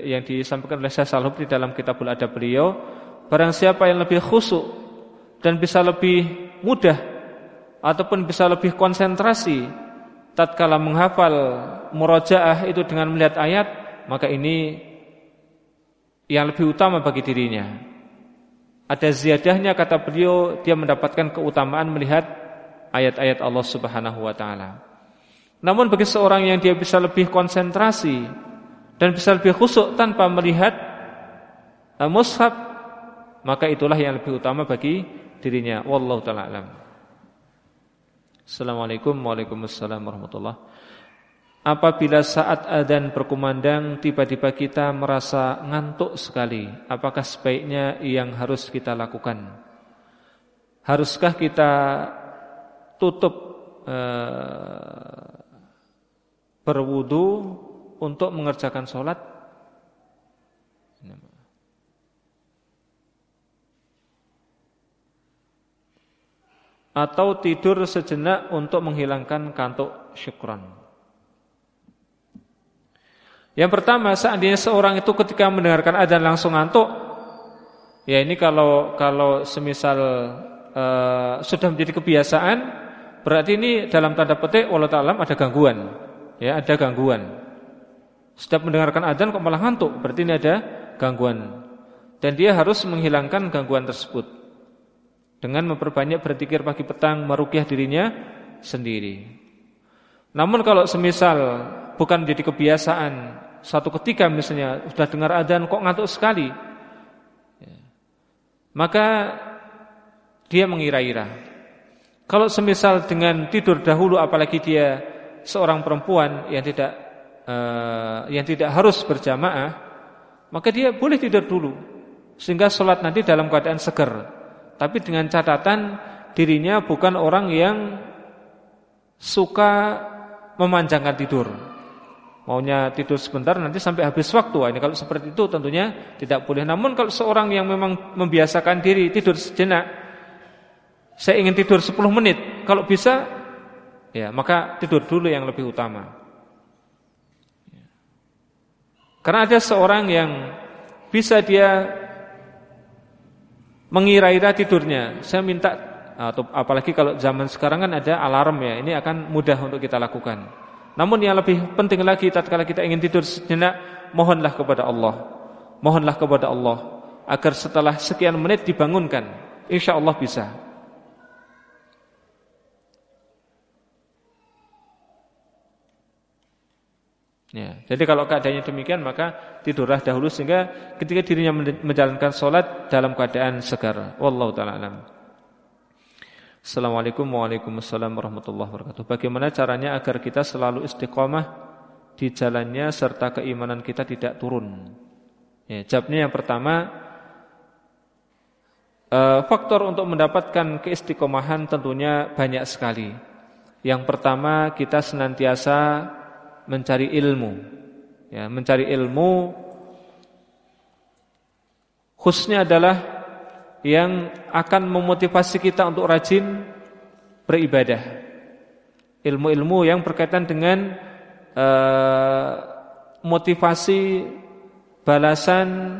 yang disampaikan oleh Syekh Salhub di dalam kitabul adab beliau barang siapa yang lebih khusyuk dan bisa lebih mudah ataupun bisa lebih konsentrasi tatkala menghafal murojaah itu dengan melihat ayat maka ini yang lebih utama bagi dirinya. Ada ziyadahnya kata beliau dia mendapatkan keutamaan melihat ayat-ayat Allah Subhanahu wa taala namun bagi seorang yang dia bisa lebih konsentrasi dan bisa lebih khusyuk tanpa melihat uh, mushaf maka itulah yang lebih utama bagi dirinya. Wallahu taala alam. Assalamualaikum Waalaikumsalam warahmatullah Apabila saat adzan berkumandang tiba-tiba kita merasa ngantuk sekali, apakah sebaiknya yang harus kita lakukan? Haruskah kita tutup eh, berwudu untuk mengerjakan sholat? atau tidur sejenak untuk menghilangkan kantuk syukran. Yang pertama, seandainya seorang itu ketika mendengarkan adzan langsung ngantuk, ya ini kalau kalau semisal uh, sudah menjadi kebiasaan, berarti ini dalam tanda petik walau ta'lam ada gangguan. Ya, ada gangguan. Setiap mendengarkan adzan kok malah ngantuk, berarti ini ada gangguan. Dan dia harus menghilangkan gangguan tersebut dengan memperbanyak berzikir pagi petang merukyah dirinya sendiri. Namun kalau semisal bukan menjadi kebiasaan satu ketika misalnya sudah dengar adzan kok ngantuk sekali, ya, maka dia mengira-ira. Kalau semisal dengan tidur dahulu apalagi dia seorang perempuan yang tidak uh, yang tidak harus berjamaah, maka dia boleh tidur dulu sehingga sholat nanti dalam keadaan seger. Tapi dengan catatan dirinya bukan orang yang suka memanjangkan tidur. Maunya tidur sebentar nanti sampai habis waktu. Ini kalau seperti itu tentunya tidak boleh. Namun kalau seorang yang memang membiasakan diri tidur sejenak, saya ingin tidur 10 menit, kalau bisa ya maka tidur dulu yang lebih utama. Karena ada seorang yang bisa dia mengira-ira tidurnya. Saya minta atau apalagi kalau zaman sekarang kan ada alarm ya, ini akan mudah untuk kita lakukan. Namun yang lebih penting lagi tatkala kita ingin tidur sejenak, mohonlah kepada Allah. Mohonlah kepada Allah agar setelah sekian menit dibangunkan. Insya Allah bisa. Ya, jadi kalau keadaannya demikian maka tidurlah dahulu sehingga ketika dirinya menjalankan sholat dalam keadaan segar. Wallahu taala alam. Assalamualaikum Waalaikumsalam warahmatullahi wabarakatuh Bagaimana caranya agar kita selalu istiqomah Di jalannya serta keimanan kita tidak turun ya, Jawabnya yang pertama eh, Faktor untuk mendapatkan keistiqomahan tentunya banyak sekali Yang pertama kita senantiasa mencari ilmu ya, Mencari ilmu Khususnya adalah yang akan memotivasi kita untuk rajin beribadah. Ilmu-ilmu yang berkaitan dengan uh, motivasi balasan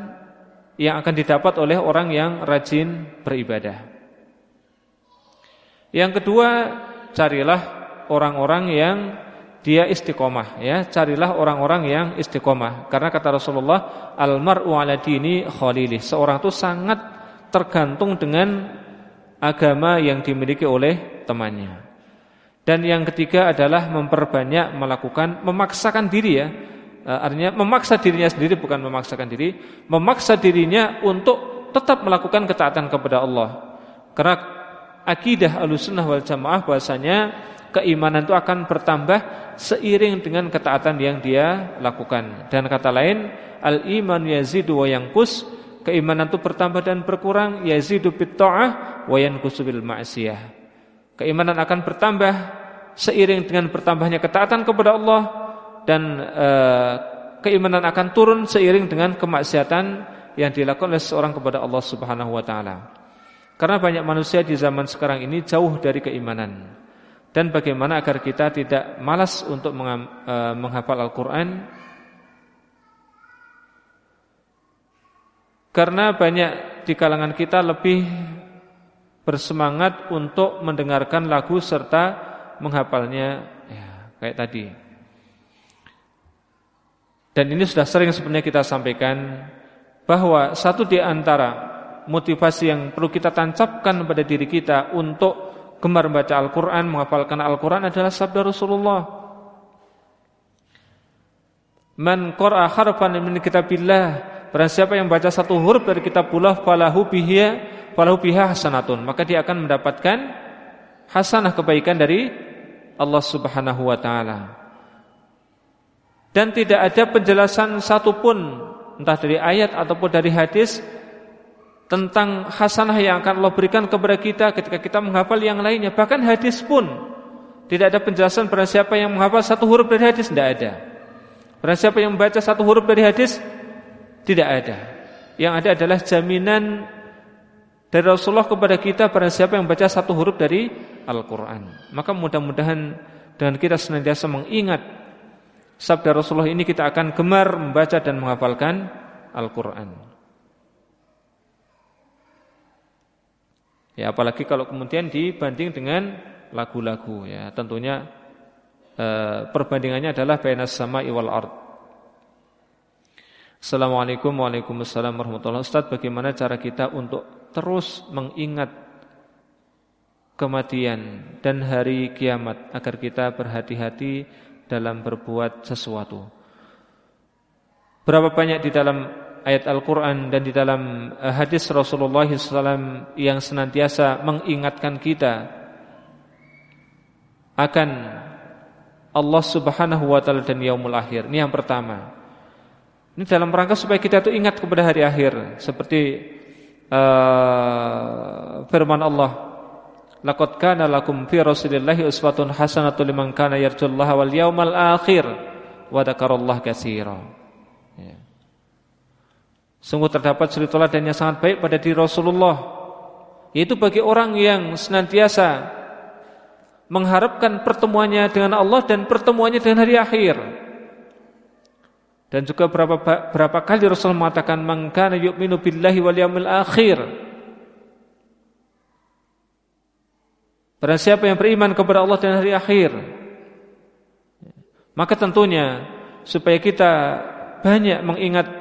yang akan didapat oleh orang yang rajin beribadah. Yang kedua, carilah orang-orang yang dia istiqomah ya, carilah orang-orang yang istiqomah. Karena kata Rasulullah, al-mar'u 'ala dini khalili. Seorang itu sangat tergantung dengan agama yang dimiliki oleh temannya. Dan yang ketiga adalah memperbanyak melakukan memaksakan diri ya. E, artinya memaksa dirinya sendiri bukan memaksakan diri, memaksa dirinya untuk tetap melakukan ketaatan kepada Allah. Karena akidah Ahlussunnah wal Jamaah bahasanya keimanan itu akan bertambah seiring dengan ketaatan yang dia lakukan. Dan kata lain, al-iman yazidu wa yanqus keimanan itu bertambah dan berkurang yazidu bit ta'ah wa yanqusu bil ma'siyah. Keimanan akan bertambah seiring dengan bertambahnya ketaatan kepada Allah dan e, keimanan akan turun seiring dengan kemaksiatan yang dilakukan oleh seorang kepada Allah Subhanahu wa taala. Karena banyak manusia di zaman sekarang ini jauh dari keimanan. Dan bagaimana agar kita tidak malas untuk e, menghafal Al-Qur'an Karena banyak di kalangan kita lebih bersemangat untuk mendengarkan lagu serta menghafalnya ya, kayak tadi. Dan ini sudah sering sebenarnya kita sampaikan bahwa satu di antara motivasi yang perlu kita tancapkan pada diri kita untuk gemar membaca Al-Quran, menghafalkan Al-Quran adalah sabda Rasulullah. Man qara'a harfan min kitabillah Barang siapa yang baca satu huruf dari kitabullah falahu biha falahu biha hasanatun, maka dia akan mendapatkan hasanah kebaikan dari Allah Subhanahu wa taala. Dan tidak ada penjelasan satupun entah dari ayat ataupun dari hadis tentang hasanah yang akan Allah berikan kepada kita ketika kita menghafal yang lainnya. Bahkan hadis pun tidak ada penjelasan pada siapa yang menghafal satu huruf dari hadis tidak ada. Pada siapa yang membaca satu huruf dari hadis tidak ada. Yang ada adalah jaminan dari Rasulullah kepada kita pada siapa yang baca satu huruf dari Al-Quran. Maka mudah-mudahan dengan kita senantiasa mengingat sabda Rasulullah ini kita akan gemar membaca dan menghafalkan Al-Quran. Ya apalagi kalau kemudian dibanding dengan lagu-lagu ya tentunya eh, perbandingannya adalah bainas sama iwal ard. Assalamualaikum Waalaikumsalam warahmatullahi Ustaz bagaimana cara kita untuk terus mengingat kematian dan hari kiamat agar kita berhati-hati dalam berbuat sesuatu. Berapa banyak di dalam ayat Al-Quran dan di dalam eh, hadis Rasulullah SAW yang senantiasa mengingatkan kita akan Allah Subhanahu wa taala dan yaumul akhir. Ini yang pertama. Ini dalam rangka supaya kita itu ingat kepada hari akhir seperti uh, firman Allah Laqad kana lakum fi Rasulillahi uswatun hasanatun liman kana yarjullaha wal yawmal akhir wa dzakarallaha katsira. Ya. Sungguh terdapat suri teladan yang sangat baik pada diri Rasulullah yaitu bagi orang yang senantiasa mengharapkan pertemuannya dengan Allah dan pertemuannya dengan hari akhir. Dan juga berapa berapa kali Rasul mengatakan man kana yu'minu billahi wal yawmil akhir. Barang siapa yang beriman kepada Allah dan hari akhir Maka tentunya Supaya kita banyak mengingat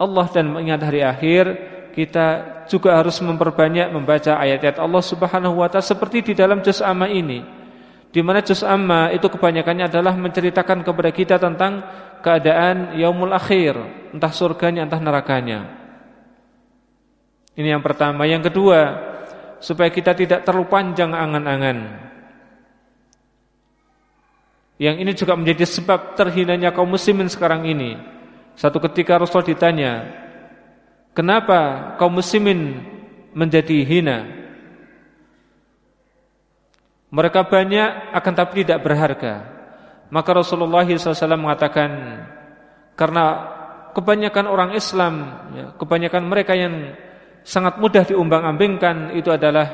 Allah dan mengingat hari akhir Kita juga harus memperbanyak membaca ayat-ayat Allah subhanahu wa ta'ala Seperti di dalam juz amma ini di mana juz amma itu kebanyakannya adalah menceritakan kepada kita tentang keadaan yaumul akhir, entah surganya entah nerakanya. Ini yang pertama, yang kedua, supaya kita tidak terlalu panjang angan-angan. Yang ini juga menjadi sebab terhinanya kaum muslimin sekarang ini. Satu ketika Rasul ditanya, "Kenapa kaum muslimin menjadi hina?" Mereka banyak akan tapi tidak berharga. Maka Rasulullah SAW mengatakan karena kebanyakan orang Islam, ya, kebanyakan mereka yang sangat mudah diumbang-ambingkan itu adalah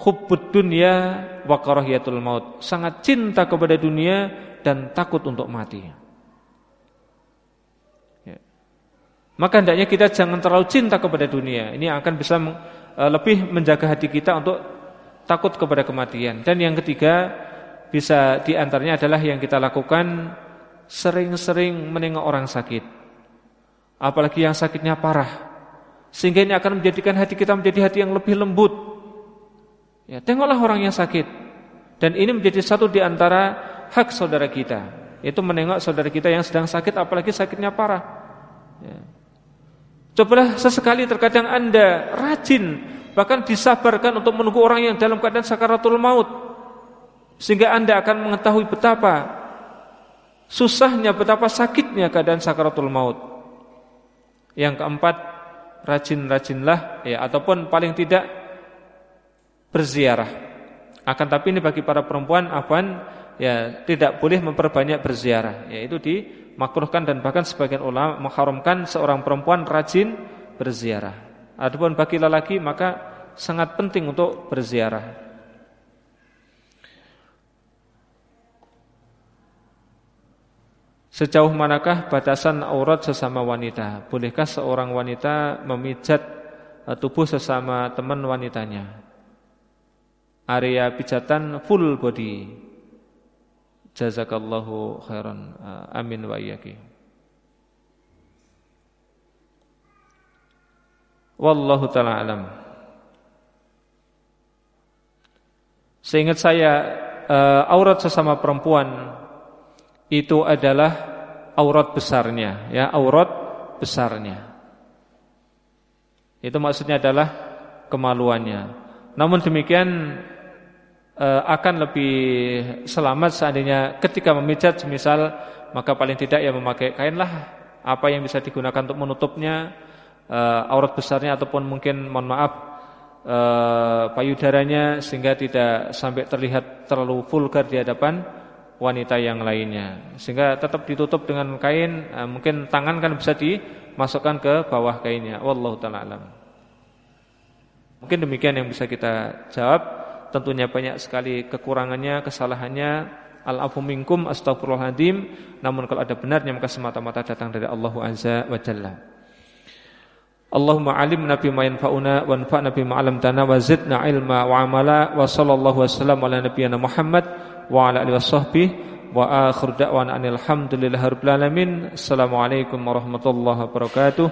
hubbud dunya wa karahiyatul maut. Sangat cinta kepada dunia dan takut untuk mati. Ya. Maka hendaknya kita jangan terlalu cinta kepada dunia. Ini akan bisa eh, lebih menjaga hati kita untuk takut kepada kematian. Dan yang ketiga bisa di antaranya adalah yang kita lakukan sering-sering menengok orang sakit. Apalagi yang sakitnya parah. Sehingga ini akan menjadikan hati kita menjadi hati yang lebih lembut. Ya, tengoklah orang yang sakit. Dan ini menjadi satu di antara hak saudara kita, yaitu menengok saudara kita yang sedang sakit apalagi sakitnya parah. Ya. Cobalah sesekali terkadang Anda rajin Bahkan disabarkan untuk menunggu orang yang dalam keadaan sakaratul maut Sehingga anda akan mengetahui betapa Susahnya, betapa sakitnya keadaan sakaratul maut. Yang keempat Rajin-rajinlah ya, Ataupun paling tidak Berziarah. Akan tapi ini bagi para perempuan Afan ya tidak boleh memperbanyak berziarah Yaitu dimakruhkan dan bahkan sebagian ulama Mengharamkan seorang perempuan rajin berziarah Adapun bagi lelaki maka sangat penting untuk berziarah. Sejauh manakah batasan aurat sesama wanita? Bolehkah seorang wanita memijat eh, tubuh sesama teman wanitanya? Area pijatan full body. Jazakallahu khairan. Eh, amin wa iyyaki. Wallahu taala alam. Seingat saya uh, aurat sesama perempuan itu adalah aurat besarnya, ya aurat besarnya. Itu maksudnya adalah kemaluannya. Namun demikian uh, akan lebih selamat seandainya ketika memijat semisal maka paling tidak ya memakai kainlah apa yang bisa digunakan untuk menutupnya uh, aurat besarnya ataupun mungkin mohon maaf uh, payudaranya sehingga tidak sampai terlihat terlalu vulgar di hadapan wanita yang lainnya. Sehingga tetap ditutup dengan kain uh, mungkin tangan kan bisa dimasukkan ke bawah kainnya. Wallahu taala mungkin demikian yang bisa kita jawab tentunya banyak sekali kekurangannya kesalahannya al-afu minkum astagfirullahaladzim namun kalau ada benarnya maka semata-mata datang dari Allah azza wa jalla Allahumma alimna bima yanfa'una wanfa'na bima 'allamtana wa zidna ilma wa amala wa sallallahu wasallam ala nabiyyina Muhammad wa ala alihi washabbihi wa akhir da'wana alhamdulillahi rabbil alamin. Assalamualaikum warahmatullahi wabarakatuh.